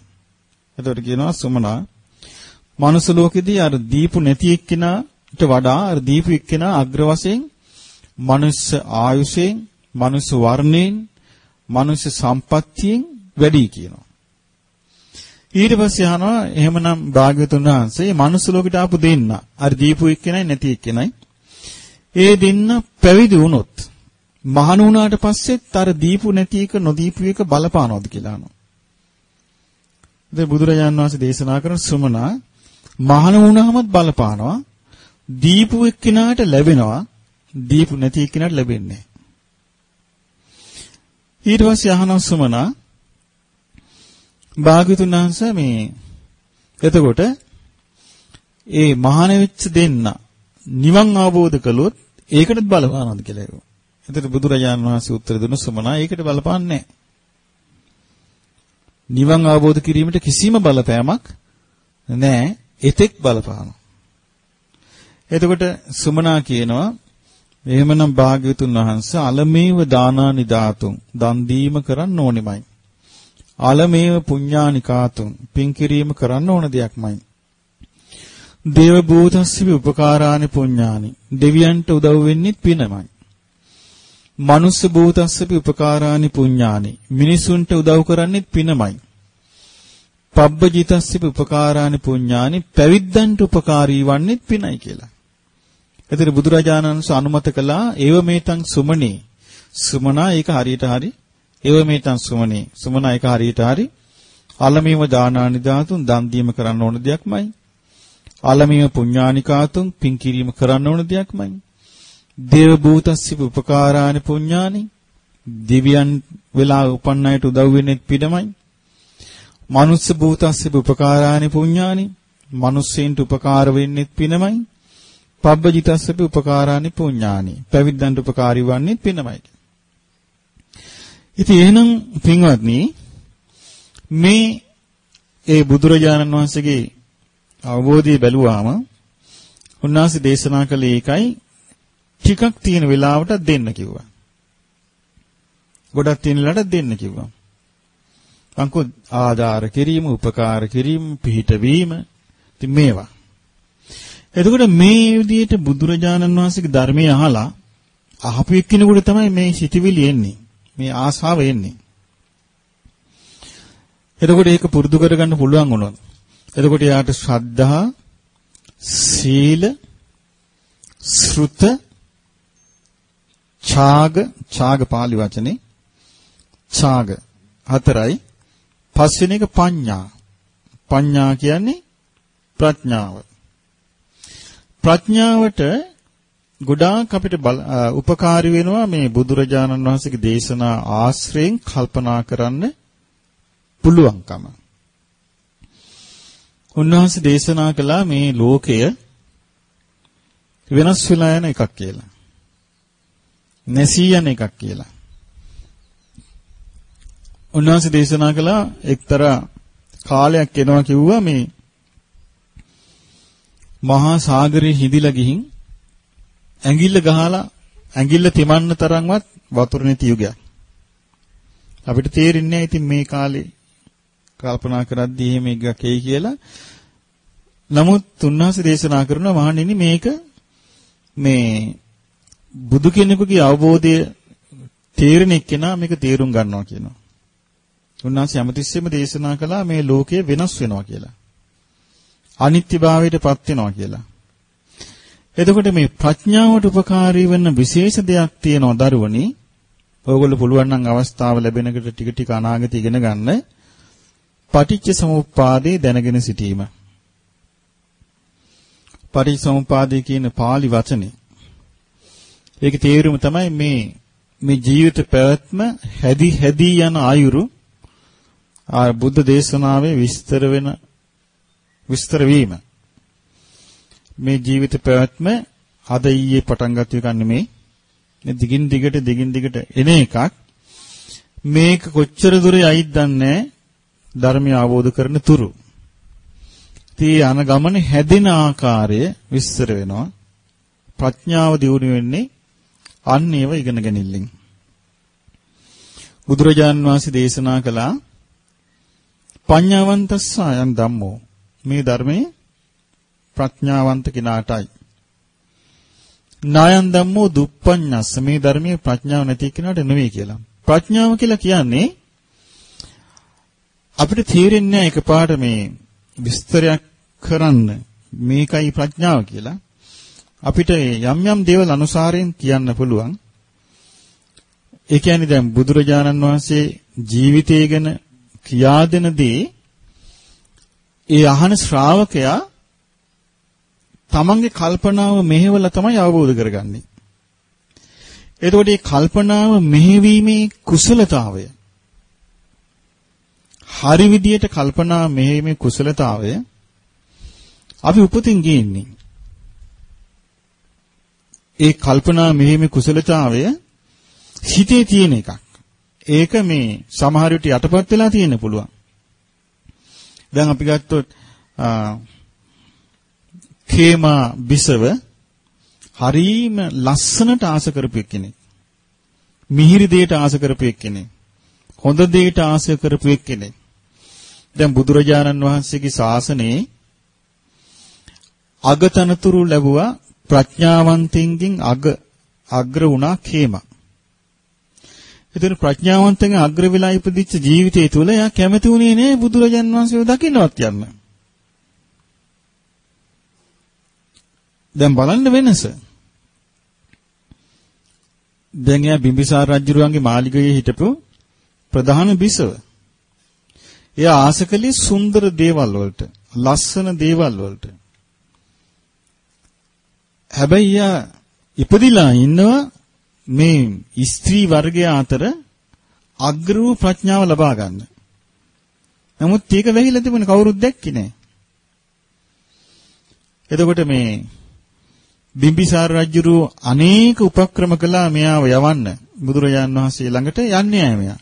එතකොට කියනවා සුමනා මනුස්ස ලෝකෙදී අර දීපු නැති එක්කිනාට වඩා අර දීපු එක්කිනා අග්‍ර වශයෙන් මනුස්ස ආයුෂයෙන්, මනුස්ස වර්ණයෙන්, මනුස්ස සම්පත්තියෙන් වැඩි කියනවා. ඊට පස්සේ අහනවා එහෙමනම් භාග්‍යතුන් වහන්සේ මනුස්ස ලෝකෙට ආපු දෙන්න අර දීපු එක්කෙනයි නැති එක්කෙනයි ඒ දෙන්න පැවිදි වුණොත් මහණ වුණාට පස්සෙත් අර දීපු නැති එක නොදීපු එක බලපානවද කියලා අහනවා. ඉතින් බුදුරජාන් වහන්සේ දේශනා කරන සුමනා මහණ වුණාමත් බලපානවා දීපු එක්කිනාට ලැබෙනවා දීපු නැති එක්කිනාට ලැබෙන්නේ ඊට පස්සේ අහනවා සුමනා භාග්‍යතුන් වහන්සේ මේ එතකොට ඒ මහාන වෙච්ච දෙන්න නිවන් අවබෝධ කළොත් ඒකටත් බලපානවද කියලා ඒකෝ. එතකොට බුදුරජාණන් වහන්සේ උත්තර දුන්න සමනා ඒකට බලපාන්නේ නිවන් අවබෝධ කිරීමට කිසිම බලපෑමක් නැහැ. එතෙක් බලපානවා. එතකොට සුමනා කියනවා එහෙමනම් භාග්‍යවතුන් වහන්සේ අලමේව දානානි ධාතුන් දන් දීම කරන්න ඕනෙමයි. අලමේව පුඤ්ඤානි කාතුන් පින් කිරීම කරන්න ඕන දෙයක්මයි. දේව භූතස්සිවි උපකාරානි පුඤ්ඤානි දෙවියන්ට උදව් වෙන්නෙත් පිනමයි. මනුස්ස භූතස්සපි උපකාරානි පුඤ්ඤානි මිනිසුන්ට උදව් කරන්නෙත් පිනමයි. පබ්බජිතස්සපි උපකාරානි පුඤ්ඤානි පැවිද්දන්ට උපකාරී වන්නෙත් පිනයි කියලා. එතන බුදුරජාණන් වහන්සේ අනුමත කළා ඒව මේතං සුමනේ සුමනා ඒක හරියට හරි ඒව මේතන් සුමනේ. සුමන එක හරියට හරි. අලමීම දානානි ධාතුන් දන් දීම කරන්න ඕන දෙයක්මයි. අලමීම පුඤ්ඤානිකාතුන් පින් කිරීම කරන්න ඕන දෙයක්මයි. දේව භූතස්සිප උපකාරානි පුඤ්ඤානි දිව්‍යයන් වෙලා උපන් අයට උදව් වෙන්නේ පිටමයි. මනුස්ස භූතස්සිප උපකාරානි පුඤ්ඤානි මිනිස්සෙන්ට උපකාර වෙන්නේ පිනමයි. පබ්බජිතස්සපි උපකාරානි පුඤ්ඤානි. පැවිද්දන්ට උපකාරී වන්නේ පිනමයි. ඉතින් එහෙනම් පින්වත්නි මේ ඒ බුදුරජාණන් වහන්සේගේ අවබෝධය බැලුවාම උන්වහන්සේ දේශනා කළේ ඒකයි ටිකක් තියෙන වෙලාවට දෙන්න කිව්වා. ගොඩක් තියෙන වෙලාවට දෙන්න කිව්වා. අංකු ආධාර කිරීම, උපකාර කිරීම, පිහිටවීම ඉතින් මේවා. එතකොට මේ විදිහට බුදුරජාණන් වහන්සේගේ ධර්මයේ අහලා අහපු එක්කිනෙකුට තමයි මේ සිටිවිලි එන්නේ. මේ ආසාව එන්නේ. එතකොට ඒක පුරුදු කරගන්න පුළුවන් වුණොත් එතකොට යාට ශ්‍රද්ධා සීල ශ්‍රුත ඡාග ඡාග පාලි වචනේ ඡාග හතරයි. පස්වෙනි එක පඤ්ඤා. පඤ්ඤා කියන්නේ ප්‍රඥාව. ප්‍රඥාවට ගොඩාක් අපිට උපකාරී වෙනවා මේ බුදුරජාණන් වහන්සේගේ දේශනා ආශ්‍රයෙන් කල්පනා කරන්න පුළුවන්කම. උන්වහන්සේ දේශනා කළා මේ ලෝකය වෙනස් වෙලා යන එකක් කියලා. නැසී යන එකක් කියලා. උන්වහන්සේ දේශනා කළා එක්තරා කාලයක් එනවා කිව්වා මේ මහා සාගරේ හිඳිලා ගිහින් ඇඟිල්ල ගහලා ඇඟිල්ල තිමන්න තරම්වත් වතුර නැති යුගයක්. අපිට තේරෙන්නේ නැහැ ඉතින් මේ කාලේ කල්පනා කරද්දී එහෙම එකක් එයි කියලා. නමුත් තුන්වහන්සේ දේශනා කරනවා මහණෙනි මේක මේ බුදු කෙනෙකුගේ අවබෝධය තේරෙන එක්කෙනා මේක තේරුම් ගන්නවා කියනවා. උන්වහන්සේ හැමතිස්සෙම දේශනා කළා මේ ලෝකය වෙනස් වෙනවා කියලා. අනිත්‍යභාවයටපත් වෙනවා කියලා. එතකොට මේ ප්‍රඥාවට උපකාරී වෙන විශේෂ දෙයක් තියෙනවා දරුවනි. ඔයගොල්ලෝ පුළුවන් නම් අවස්ථාව ලැබෙනකොට ටික ටික අනාගතය ඉගෙන ගන්න. පටිච්ච සමුප්පාදේ දැනගෙන සිටීම. පටිච්ච සමුප්පාදේ කියන pāli වචනේ. ඒකේ තේරුම තමයි මේ මේ ජීවිත පැවැත්ම හැදි හැදි යන ආයුරු ආ බුද්ධ දේශනාවේ විස්තර වෙන විස්තර වීම. මේ ජීවිත පැවැත්ම අද ඊයේ පටන් ගත්ත එකක් නෙමෙයි. මේ දිගින් දිගට දිගින් දිගට එන එකක්. මේක කොච්චර දුරේ අයිත් දන්නේ ධර්මය අවබෝධ කරන තුරු. තී යන ගමන හැදෙන ආකාරය විස්තර වෙනවා. ප්‍රඥාව දියුණු වෙන්නේ අන්න ඒව ඉගෙන ගැනීමෙන්. බුදුරජාන් වහන්සේ දේශනා කළා පඤ්ඤාවන්තස්ස අයං ධම්මෝ මේ ධර්මයේ ප්‍රඥාවන්ත කෙනාටයි. නායන් ධම්මෝ දුප්පඤ්ඤස්ස මේ ධර්මයේ ප්‍රඥාව නැති කෙනාට නෙවෙයි කියලා. ප්‍රඥාව කියලා කියන්නේ අපිට තේරෙන්නේ නැහැ එකපාරට මේ විස්තරයක් කරන්න මේකයි ප්‍රඥාව කියලා. අපිට යම් යම් දේවල් අනුසාරයෙන් කියන්න පුළුවන්. ඒ කියන්නේ දැන් බුදුරජාණන් වහන්සේ ජීවිතය ගැන කියා දෙන දේ ඒ අහන ශ්‍රාවකයා තමන්ගේ කල්පනාව මෙහෙवला තමයි අවබෝධ කරගන්නේ. එතකොට මේ කල්පනාව මෙහෙවීමේ කුසලතාවය හරි විදියට කල්පනා මෙහෙවීමේ කුසලතාවය අපි උපතින් ගේන්නේ. ඒ කල්පනා මෙහෙමේ කුසලතාවය හිතේ තියෙන එකක්. ඒක මේ සමහර විට යටපත් වෙලා තියෙන්න පුළුවන්. දැන් අපි ගත්තොත් කේමා බිසව හරීම ලස්සනට ආස කරපු කෙනෙක්. මිහිරි දෙයට ආස කරපු කෙනෙක්. හොඳ දෙයට ආස කරපු කෙනෙක්. දැන් බුදුරජාණන් වහන්සේගේ ශාසනයේ අගතනතුරු ලැබුවා ප්‍රඥාවන්තයින්ගෙන් අග අග්‍ර වුණා කේමා. ඒතර ප්‍රඥාවන්තයන් අග්‍ර වෙලා ඉපදිච්ච ජීවිතය තුළ එයා කැමති වුණේ නෑ බුදුරජාන් වහන්සේව දකින්නවත් යන්න. දැන් බලන්න වෙනස. දැන් එයා බිම්බිසාර රජුරුවන්ගේ මාලිගයේ හිටපු ප්‍රධාන බිසව. එයා ආසකලේ සුන්දර දේවල් වලට, ලස්සන දේවල් වලට. හැබැයි යා ඉපදිලා ඉන්නවා මේ ස්ත්‍රී වර්ගය අතර අග්‍ර වූ ප්‍රඥාව ලබා ගන්න. නමුත් ඒක වෙහිලා තිබුණේ කවුරුත් දැක්කේ නැහැ. එතකොට මේ බිම්බිසාර රජුරු අනේක උපක්‍රම කළා මෙයාව යවන්න බුදුරජාන් වහන්සේ ළඟට යන්නේ නැහැ මෙයා.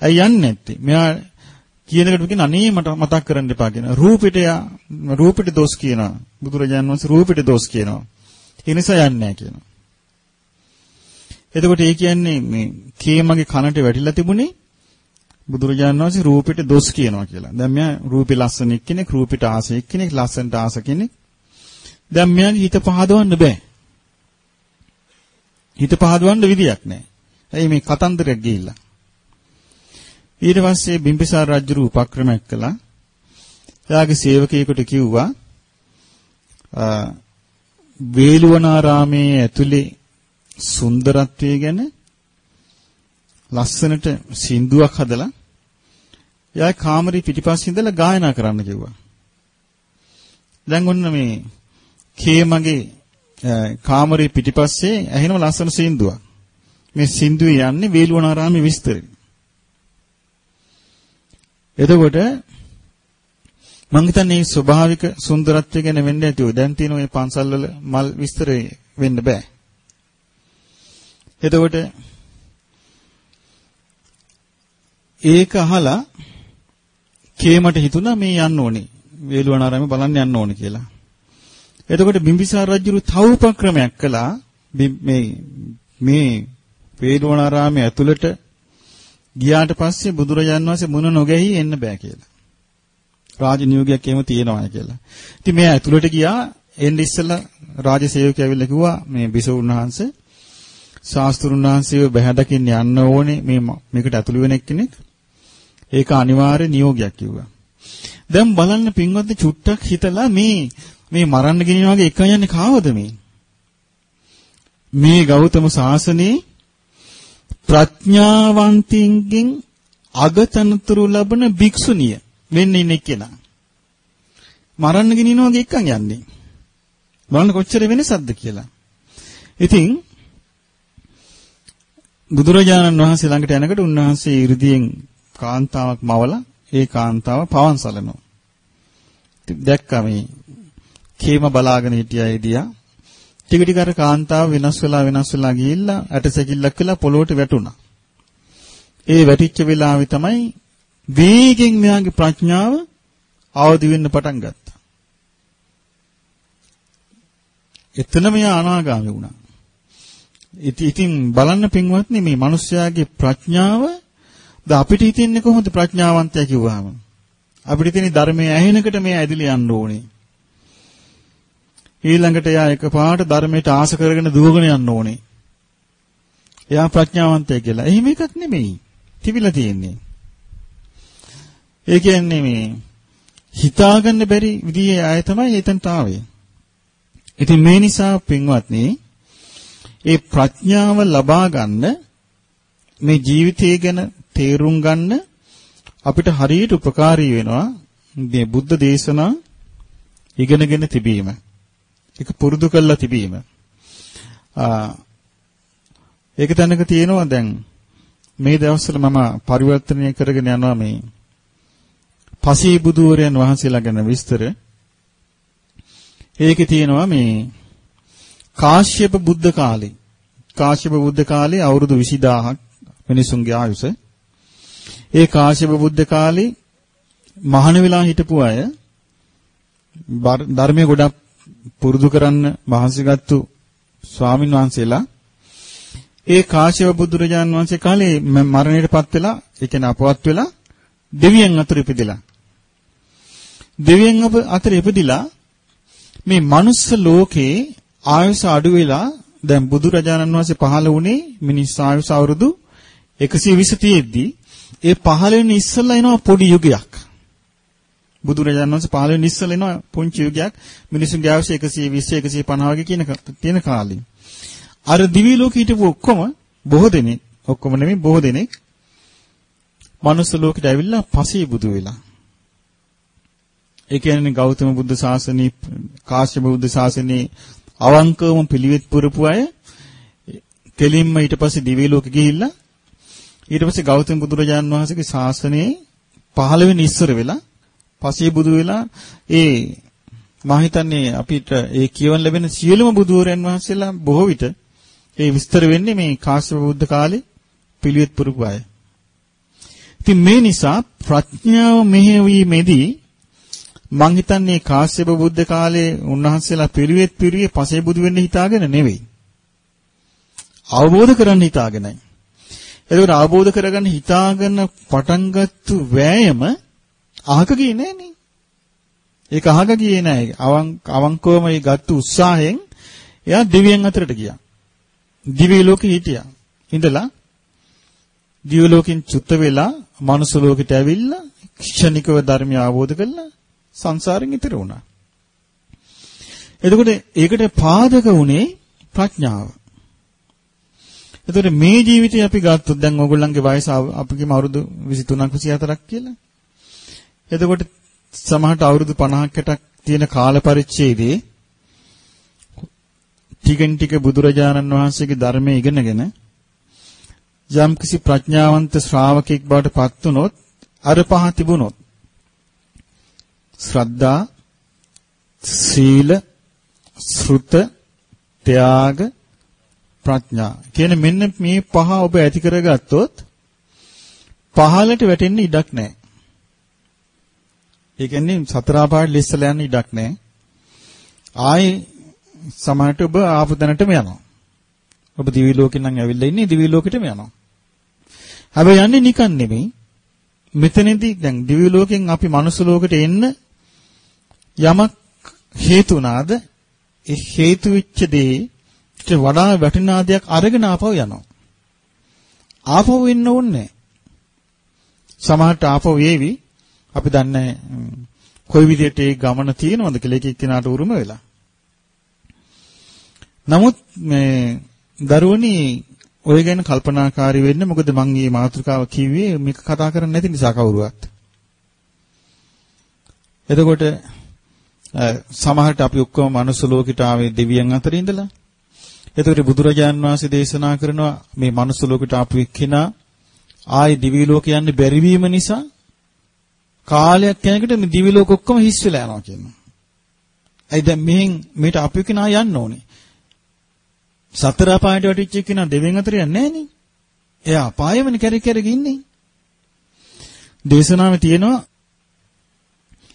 ඇයි යන්නේ නැත්තේ? මෙයා කියනකට කියන අනේ මට මතක් කරන්න එපා කියන රූපෙට රූපෙට දොස් කියනවා. බුදුරජාන් වහන්සේ රූපෙට දොස් කියනවා. ඒ නිසා යන්නේ නැහැ කියනවා. එතකොට ඒ කියන්නේ මේ කේමගේ කනට වැටිලා තිබුණේ බුදුරජාණන් වහන්සේ රූපෙට දොස් කියනවා කියලා. දැන් මෙයා රූපේ ලස්සන එක්කෙනෙක්, රූපෙට ආස එක්කෙනෙක්, ලස්සනට ආස කෙනෙක්. දැන් මෙයාගේ හිත පහදවන්න බෑ. හිත පහදවන්න විදියක් නැහැ. ඇයි මේ කතන්දරයක් ගිහිල්ලා. ඊට පස්සේ බිම්බිසාර රජු උපක්‍රමයක් කළා. එයාගේ සේවකයෙකුට කිව්වා වේළුවනාරාමේ ඇතුලේ සුන්දරත්වය ගැන ලස්සනට සින්දුවක් හදලා එයා කාමරේ පිටිපස්සේ ඉඳලා ගායනා කරන්න කිව්වා. දැන් ඔන්න මේ කේමගේ කාමරේ පිටිපස්සේ ඇහෙනම ලස්සන සින්දුවක්. මේ සින්දුවේ යන්නේ වේළුවනාරාමේ විස්තරය. එතකොට මම හිතන්නේ මේ ස්වභාවික සුන්දරත්වය ගැන වෙන්න ඇති ඔය දැන් තියෙන ඔය පන්සල් වල මල් විස්තර වෙන්න බෑ. එතකොට ඒක අහලා කේමට හිතුණා මේ යන්න ඕනේ. වේළුවනාරාමේ බලන්න යන්න ඕනේ කියලා. එතකොට බිම්බිසාර රජු තව උපක්‍රමයක් කළා මේ මේ වේළුවනාරාමයේ ඇතුළට ගියාට පස්සේ බුදුරජාන් වහන්සේ මුණ නොගැහි එන්න බෑ කියලා. රාජ නියෝගයක් එහෙම තියෙනවා කියලා. ඉතින් මේ ඇතුළට ගියා එන්න ඉස්සෙල්ලා රාජ සේවකයා ඇවිල්ලා කිව්වා මේ බිසවුන් වහන්සේ ශාස්ත්‍රුන් වහන්සේව බහැ දකින්න යන්න ඕනේ මේ මේකට ඇතුළු වෙන එක්කෙනෙක්. ඒක අනිවාර්ය නියෝගයක් කිව්වා. දැන් බලන්න පින්වත්නි චුට්ටක් හිතලා මේ මේ මරන්න ගෙනින වගේ එක යන්නේ කාවද මේ? මේ ගෞතම සාසනේ ප්‍රඥාවන්තින්ගෙන් අගතනතුරු ලබන භික්ෂුණිය වෙන්න ඉන්නේ කෙනා. මරන්න ගෙනින වගේ එකන් යන්නේ. බලන්න කොච්චර වෙනසක්ද කියලා. ඉතින් බුදුරජාණන් වහන්සේ ළඟට යනකොට උන්වහන්සේ 이르දියෙන් කාන්තාවක් මවලා ඒ කාන්තාව පවන් සලනවා. දැක්කා මේ කේම බලාගෙන හිටියා එදියා. ටික ටික අර කාන්තාව වෙනස් වෙලා වෙනස් වෙලා ගිහිල්ලා ඇටසැකිල්ලක් වෙලා පොළොවට වැටුණා. ඒ වැටිච්ච වෙලාවේ තමයි වේගෙන් මෙයාගේ ප්‍රඥාව අවදි වෙන්න පටන් ගත්තා. එතන මෙයා අනාගාමී වුණා. ඉතින් බලන්න පින්වත්නි මේ මිනිස්යාගේ ප්‍රඥාව ද අපිට හිතෙන්නේ කොහොමද ප්‍රඥාවන්තය කිව්වහම අපිට හිතෙන්නේ ධර්මයේ ඇහෙනකට මේ ඇදිලා යන්න ඕනේ ඊළඟට එයා එකපාරට ධර්මයට ආස කරගෙන දුවගෙන යන්න ඕනේ. එයා ප්‍රඥාවන්තය කියලා. එහෙම එකක් නෙමෙයි. තිබිලා තියෙන්නේ. ඒ කියන්නේ මේ හිතාගන්න බැරි විදිහේ අය තමයි එතනට ආවේ ඉතින් මේ නිසා පින්වත්නි ඒ ප්‍රඥාව ලබා ගන්න මේ ජීවිතය ගැන තේරුම් ගන්න අපිට හරියට උපකාරී වෙනවා මේ බුද්ධ දේශනා ඉගෙනගෙන තිබීම. ඒක පුරුදු කරලා තිබීම. ආ ඒක තැනක තියෙනවා දැන් මේ දවස්වල මම පරිවර්තනය කරගෙන යනවා මේ පසී බුදුවරයන් වහන්සේලා ගැන විස්තර. ඒකේ තියෙනවා මේ කාශ්‍යප බුද්ධ කාලේ කාශ්‍යප බුද්ධ කාලේ අවුරුදු 20000ක් මිනිසුන්ගේ ආයුෂ ඒ කාශ්‍යප බුද්ධ කාලේ මහාන වෙලා හිටපු අය ධර්මයේ ගොඩක් පුරුදු කරන්න මහන්සිගත්තු ස්වාමින් වහන්සේලා ඒ කාශ්‍යප බුදුරජාන් වහන්සේ කාලේ මරණයටපත් වෙලා ඒ කියන්නේ අපවත් වෙලා දෙවියන් අතර ඉපදිලා දෙවියන් අතර ඉපදිලා මේ මනුස්ස ලෝකේ ආයුෂ අඩු වෙලා දැන් බුදුරජාණන් වහන්සේ පහළ වුණේ මිනිස් ආයුෂ අවුරුදු 120 තියෙද්දි ඒ පහළ වෙන ඉස්සෙල්ලා එනවා පොඩි යුගයක්. බුදුරජාණන් වහන්සේ පහළ වෙන ඉස්සෙල්ලා එනවා පුංචි යුගයක් මිනිසුන්ගේ ආයුෂ 120 150 වගේ කියන තියෙන කාලේ. අර දිවි ලෝකෙ හිටපු ඔක්කොම බොහෝ දෙනෙක් ඔක්කොම නෙමෙයි බොහෝ දෙනෙක් මනුස්ස ලෝකෙට ඇවිල්ලා පසේ බුදු වෙලා. ඒ කියන්නේ ගෞතම බුදු සාසනේ කාශ්‍යප බුදු සාසනේ අවංකවම පිළිවෙත් පුරපු අය කෙලින්ම ඊට පස්සේ දිව්‍ය ලෝකෙ ගිහිල්ලා ඊට පස්සේ ගෞතම බුදුරජාන් වහන්සේගේ ශාසනයේ පහළ වෙන ඉස්සර වෙලා පසේ බුදු වෙලා ඒ මම හිතන්නේ අපිට ඒ කියවන ලැබෙන සියලුම බුදුවරයන් වහන්සේලා බොහෝ විට ඒ විස්තර වෙන්නේ මේ කාශ්‍යප බුද්ධ කාලේ පිළිවෙත් පුරුපු අය. ඉතින් මේ නිසා ප්‍රඥාව මෙහෙවීමේදී මං හිතන්නේ කාශ්‍යප බුද්ධ කාලේ උන්වහන්සේලා පිළිවෙත් පිළිවේ පසේ බුදු වෙන්න හිතාගෙන නෙවෙයි. අවබෝධ කරගන්න හිතාගෙනයි. එතකොට අවබෝධ කරගන්න හිතාගෙන පටන් ගත්තු වෑයම අහක ගියේ නෑනේ. ඒක අහක ගියේ නෑ. අවංකවම ඒ ගත්තු උත්සාහයෙන් එයා දිව්‍යයන් අතරට ගියා. දිව්‍ය ලෝකෙ හිටියා. ඉඳලා දිව්‍ය ලෝකෙන් චුත්ත වෙලා මනුස්ස ලෝකෙට ඇවිල්ලා ක්ෂණිකව ධර්මය අවබෝධ කරලා සංසාරෙන් ඈතර වුණා. එතකොට ඒකට පාදක වුණේ ප්‍රඥාව. එතකොට මේ ජීවිතේ අපි ගත්තොත් දැන් ඕගොල්ලන්ගේ වයස අපිගේම අවුරුදු 23ක් 24ක් කියලා. එතකොට සමහරට අවුරුදු 50ක් 60ක් තියෙන කාල පරිච්ඡේදයේ ටිකෙන් ටික බුදුරජාණන් වහන්සේගේ ධර්මයේ ඉගෙනගෙන යම්කිසි ප්‍රඥාවන්ත ශ්‍රාවකෙක් බවට පත් වුනොත් අර පහ තිබුණොත් ශ්‍රද්ධා සීල ශ්‍රුත ත්‍යාග ප්‍රඥා කියන මෙන්න මේ පහ ඔබ ඇති කරගත්තොත් පහලට වැටෙන්න ඉඩක් නැහැ. ඒ කියන්නේ සතර ආපායට ලිස්සලා යන්න ඉඩක් නැහැ. ආයේ සමහරට ඔබ ආපු තැනටම යනවා. ඔබ දිවි ලෝකෙන් නම් ඇවිල්ලා ඉන්නේ දිවි ලෝකෙටම යනවා. හැබැයි යන්නේ නිකන් නෙමෙයි. මෙතනදී දැන් දිවි ලෝකෙන් අපි මනුස්ස ලෝකෙට එන්න යමක් හේතු වුණාද ඒ හේතු වෙච්ච දේට වඩා වටිනා දෙයක් අරගෙන ආපහු යනවා. ආපහු එන්න ඕනේ සමහරට ආපහු වේවි අපි දන්නේ කොයි විදිහට ඒ ගමන තියෙනවද කියලා එක එක්කිනාට උරුම වෙලා. නමුත් මේ දරුවනි ඔය ගැන කල්පනාකාරී වෙන්න මොකද මම මේ මාතෘකාව කිව්වේ මේක කතා කරන්න නැති නිසා කවුරුවත්. එතකොට සමහරට අපි ඔක්කොම මනුස්ස ලෝකෙට ආවේ දෙවියන් අතර ඉඳලා. එතකොට බුදුරජාන් වහන්සේ දේශනා කරනවා මේ මනුස්ස ලෝකෙට ආපු එක්කිනා ආයි දිවි ලෝක යන්න බැරි වීම නිසා කාලයක් යනකොට මේ දිවි ලෝක ඔක්කොම හිස් වෙලා යනවා කියනවා. ඇයි දැන් මෙහෙන් මේට අපි කෙනා යන්න ඕනේ. සතර අපායට වැටිච්ච කෙනා දෙවියන් අතර යන්නේ නැහනේ. එයා අපායෙමනේ කැරි කැරි ඉන්නේ. දේශනාවේ තියෙනවා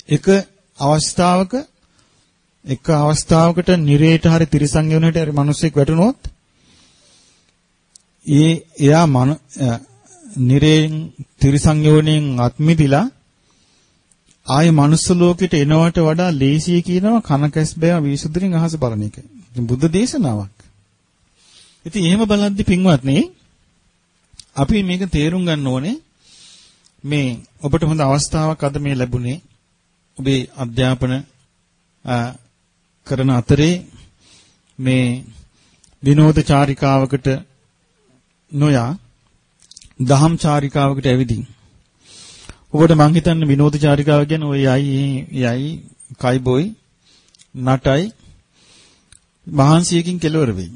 එක අවස්ථාවක එක අවස්ථාවකට නිරේට හරි තිරිසන් යුණට හරි මිනිස්සෙක් වැටුනොත් ඒ එයා මන නිරේන් තිරිසන් යෝණයෙන් අත්මිදිලා ආයේ මනුස්ස ලෝකෙට එනවට වඩා ලේසිය කියනවා කනකැස් බෑ විසුද්ධියෙන් අහස බලන එක. ඉතින් බුද්ධ දේශනාවක්. ඉතින් එහෙම බලද්දි පින්වත්නි අපි මේක තේරුම් ගන්න ඕනේ මේ ඔබට හොඳ අවස්ථාවක් අද මේ ලැබුණේ ඔබේ අධ්‍යාපන කරන අතරේ මේ විනෝද චාරිකාවකට නොයා දහම් චාරිකාවකට ඇවිදින් ඔබට මං හිතන්නේ විනෝද චාරිකාව කියන්නේ ඔය යයි යයි කයිබොයි නටයි මහන්සියකින් කෙලවර වෙයි.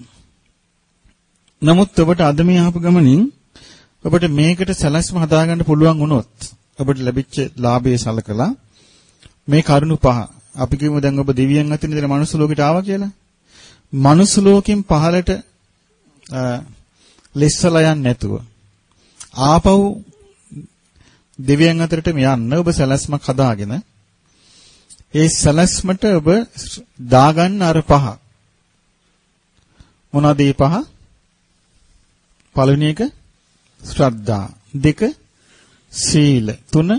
නමුත් ඔබට අද මේ ආපු ගමනින් ඔබට මේකට සැලැස්ම හදාගන්න පුළුවන් වුණොත් ඔබට ලැබිච්ච ලාභය සලකලා මේ කරුණු පහ අපි කියමු දැන් ඔබ දෙවියන් අතරින් ඉඳලා මනුස්ස ලෝකෙට ආවා කියලා. මනුස්ස ලෝකෙන් පහලට ලෙස්සලා යන්නේ නැතුව ආපහු දෙවියන් අතරටම යන්න ඔබ සැලැස්මක් හදාගෙන ඒ සැලැස්මට ඔබ දාගන්න අර පහ. මොනවද මේ පහ? පළවෙනි එක ශ්‍රද්ධා. දෙක සීල. තුන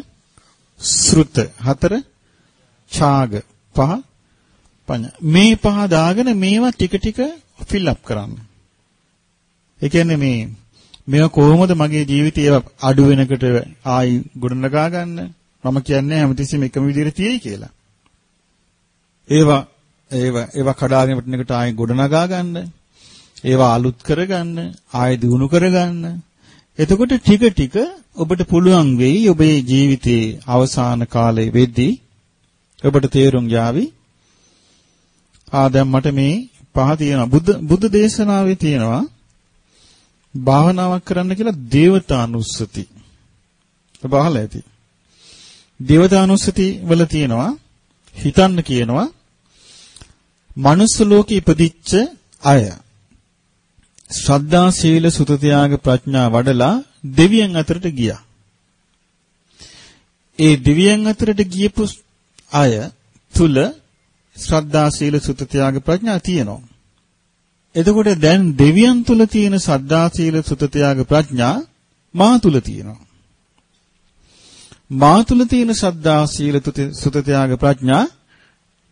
ශ්‍රුත. හතර ඡාග. පහ පඤ්ඤා. මේ පහ දාගෙන මේවා ටික ටික ෆිල් අප් කරන්න. ඒ කියන්නේ මේ මේවා කොහොමද මගේ ජීවිතේ අඩු වෙනකොට ආයි ගොඩනගා ගන්න මම කියන්නේ හැමතිස්සෙම එකම විදිහට තියෙයි කියලා. ඒවා ඒවා ඒවා කඩාගෙන වටන එකට ආයි ගොඩනගා ගන්න. ඒවා අලුත් කරගන්න, ආයි දිනු කරගන්න. එතකොට ටික ටික ඔබට පුළුවන් වෙයි ඔබේ ජීවිතයේ අවසාන කාලේ වෙද්දී ඔබට තේරුම් යාවි ආ දැන් මට මේ පහ තියෙනවා බුද්ධ බුද්ධ දේශනාවේ තියෙනවා භාවනාවක් කරන්න කියලා දේවතානුස්සති ඔබ අහලා ඇති දේවතානුස්සති වල තියෙනවා හිතන්න කියනවා මනුස්ස ලෝකෙ ඉපදිච්ච අය ශ්‍රද්ධා සීල සුත ත්‍යාග ප්‍රඥා වඩලා දෙවියන් අතරට ගියා. ඒ දෙවියන් අතරට ගියපු අය තුල ශ්‍රද්ධා සීල සුත ත්‍යාග ප්‍රඥා තියෙනවා. එතකොට දැන් දෙවියන් තුල තියෙන ශ්‍රද්ධා සීල සුත ත්‍යාග ප්‍රඥා මා තුල තියෙනවා. මා තුල තියෙන ශ්‍රද්ධා සීල සුත ත්‍යාග ප්‍රඥා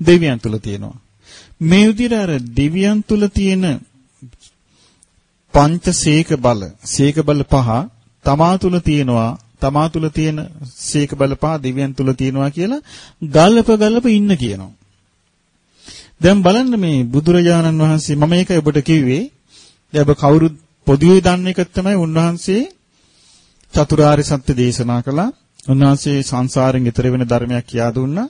දෙවියන් තුල තියෙනවා. මේ විදිහට අර දෙවියන් තුල තියෙන පංචසේක බල, සීක බල පහ තමා තුල තියෙනවා. තමා තුල තියෙන සීක බල පහ දෙවියන් තුල තියෙනවා කියලා ගල්ප ගල්ප ඉන්න කියනවා. දැන් බලන්න මේ බුදුරජාණන් වහන්සේ මම ඒක ඔබට කිව්වේ. දැන් ඔබ කවුරුත් පොදුවේ දන්න එක තමයි උන්වහන්සේ චතුරාර්ය සත්‍ය දේශනා කළා. උන්වහන්සේ සංසාරයෙන් ඈතර වෙන ධර්මයක් කියා දුන්නා.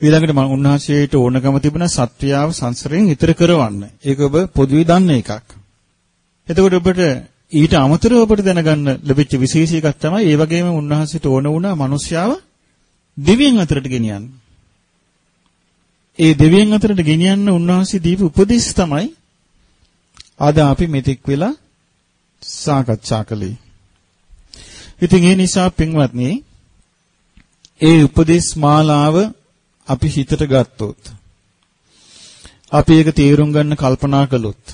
ඊළඟට මම උන්වහන්සේට ඕනකම තිබුණා සත්‍යාව සංසාරයෙන් ඈතර කරවන්න. ඒක ඔබ පොදුවේ දන්න එකක්. එතකොට ඔබට ඊට අමතරව ඔබට දැනගන්න ලැබිච්ච විශේෂ එකක් තමයි ඒ වගේම උන්වහන්සේට ඕන වුණා මිනිස්යාව දෙවියන් අතරට ගෙනියන්න. ඒ දෙවියන් අතරට ගෙනියන්න උන්වහන්සේ දීපු උපදෙස් තමයි අද අපි මෙතෙක් වෙලා සාකච්ඡා කළේ. ඉතින් ඒ නිසා පින්වත්නි ඒ උපදේශ මාලාව අපි හිතට ගත්තොත් අපි ඒක තේරුම් ගන්න කල්පනා කළොත්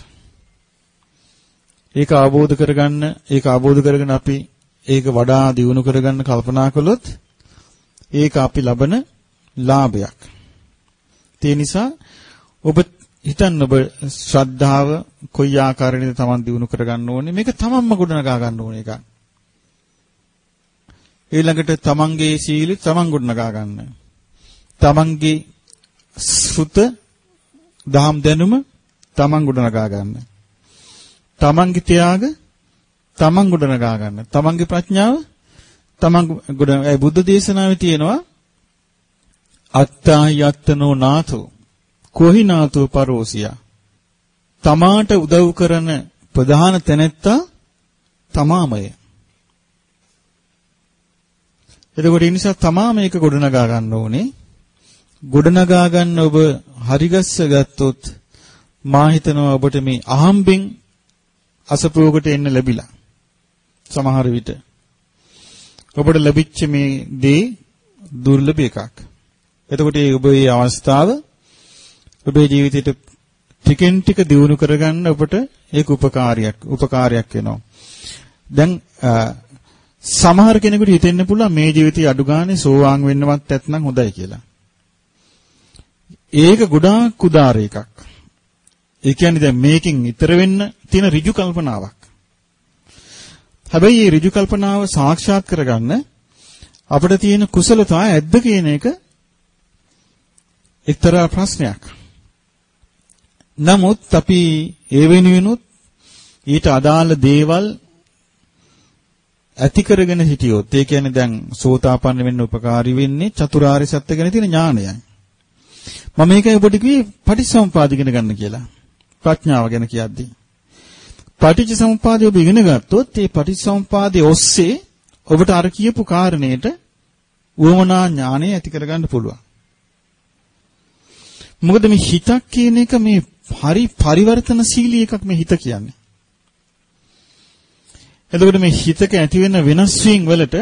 ඒක අවබෝධ කරගන්න ඒක අවබෝධ කරගෙන අපි ඒක වඩා දියුණු කරගන්න කල්පනා කළොත් ඒක අපි ලබන ලාභයක්. ඒ නිසා ඔබ හිතන්න ඔබ ශ්‍රද්ධාව කොයි ආකාරයෙන්ද Taman දිනු කරගන්න ඕනේ මේක තමන්ම ගොඩනගා ගන්න ඕනේ එකක්. ඊළඟට තමන්ගේ සීල තමන් ගොඩනගා ගන්න. තමන්ගේ සුත දහම් දැනුම තමන් ගොඩනගා ගන්න. තමන්ගේ ත්‍යාග තමන් ගොඩනගා ගන්න. තමන්ගේ ප්‍රඥාව තමන් ගොඩ ඒ බුද්ධ දේශනාවේ තියෙනවා අත්තා යත්තනෝ නාතෝ කොහි නාතෝ පරෝසියා තමාට උදව් කරන ප්‍රධාන තැනැත්තා තමාමය. එතකොට ඒ නිසා තමා මේක ගොඩනගා ගන්න ඕනේ. ගොඩනගා ගන්න ඔබ හරිගස්ස ගත්තොත් මා හිතනවා ඔබට මේ අහම්බෙන් අසපුවකට එන්න ලැබිලා. සමහර විට ඔබට ලැබිච්ච මේ දේ දුර්ලභ එකක්. එතකොට ඒ ඔබේ අවස්ථාව ඔබේ ජීවිතයට ටිකෙන් ටික දියුණු කරගන්න ඔබට ඒක උපකාරයක් උපකාරයක් වෙනවා. දැන් සමහර කෙනෙකුට හිතෙන්න පුළුවන් මේ ජීවිතේ අඩු ගානේ සෝවාන් වෙන්නවත් ඇත්නම් හොඳයි කියලා. ඒක ගොඩාක් උදාර එකක්. ඒ කියන්නේ දැන් මේකෙන් ඈතර වෙන්න තියෙන ඍජු කල්පනාවක්. හැබැයි මේ ඍජු කල්පනාව සාක්ෂාත් කරගන්න අපිට තියෙන කුසලතා ඇද්ද කියන එක එක්තරා ප්‍රශ්නයක්. නමුත් අපි ඒ වෙනුවෙනුත් ඊට අදාළ දේවල් ඇති කරගෙන හිටියොත් ඒ කියන්නේ දැන් සෝතාපන්න වෙන්න උපකාරී වෙන්නේ චතුරාර්ය සත්‍ය ගැන තියෙන ඥානයයි. මම මේකයි ඔබට කිව්වේ පටිච්චසමුපාද ඉගෙන ගන්න කියලා. ප්‍රඥාව ගැන කියද්දී. පටිච්චසමුපාදය ඔබ ඉගෙන ගත්තොත් ඒ පටිච්චසමුපාදයේ ඔස්සේ ඔබට අර කියපු කාරණේට උවමනා ඥානය ඇති කරගන්න පුළුවන්. මොකද මේ හිතක් කියන එක මේ හරි පරිවර්තනශීලී එකක් මේ හිත කියන්නේ. එතකොට මේ හිතක ඇති වෙන වෙනස් වීම වලට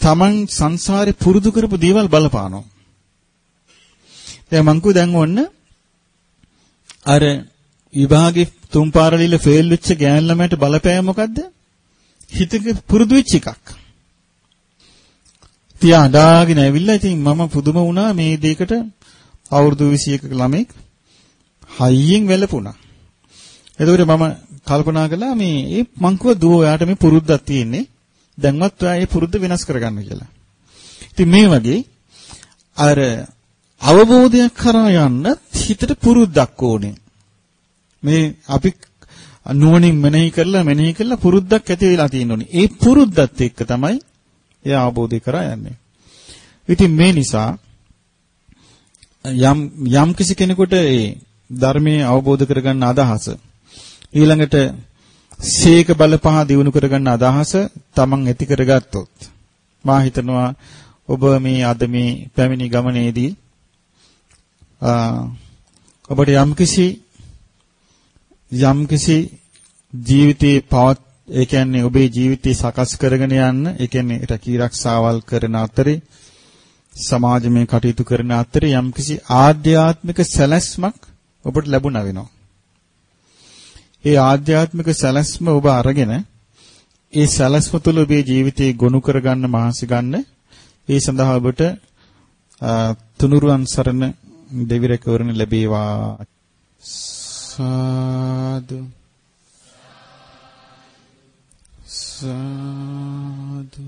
Taman සංසාරේ පුරුදු කරපු දේවල් බලපානවා. දැන් මං දැන් ඔන්න අර විභාගේ තුන් පාරලිල ෆේල් වෙච්ච ගෑන් ළමයට බලපෑම මොකද්ද? හිතක පුරුදු වෙච්ච එකක්. තියා අඬාගෙන ඇවිල්ලා ඉතින් මම පුදුම වුණා මේ දෙයකට අවුරුදු 21ක ළමෙක් හයියෙන් වැළපුණා. එතකොට මම කල්පනා කළා මේ ඒ මං කිව්වා දුව ඔයාට මේ පුරුද්දක් තියෙන්නේ. දැන්වත් ඔයා මේ පුරුද්ද වෙනස් කරගන්න කියලා. ඉතින් මේ වගේ අර අවබෝධයක් කරා යන්න හිතට පුරුද්දක් ඕනේ. මේ අපි නුවණින් මෙනෙහි කරලා මෙනෙහි කරලා පුරුද්දක් ඇති වෙලා තියෙනෝනේ. ඒ පුරුද්දත් එක්ක තමයි එයා අවබෝධය කරා යන්නේ. ඉතින් මේ නිසා යම් යම් කිසි කෙනෙකුට ඒ ධර්මයේ අවබෝධ කරගන්න අදහස ඊළඟට සීක බල පහ දිනු කරගන්න අදහස තමන් ඇති කරගත්තොත් මා හිතනවා ඔබ මේ අද මේ පැමිණි ගමනේදී ඔබට යම්කිසි යම්කිසි ජීවිතේ පවත් ඒ කියන්නේ ඔබේ ජීවිතේ සකස් කරගෙන යන්න ඒ කියන්නේ රැකී රක්ෂාවල් කරන අතරේ සමාජමය කටයුතු කරන අතරේ යම්කිසි ආධ්‍යාත්මික සැලැස්මක් ඔබට ලැබුණා වෙනවා. ඒ ආධ්‍යාත්මික සැලැස්ම ඔබ අරගෙන ඒ සැලැස්ම තුළ ඔබේ ජීවිතේ ගොනු කරගන්න මහන්සි ගන්න ඒ සඳහා ඔබට තුනුරුවන් සරණ දෙවිරකවරණ ලැබේවා සාදු සාදු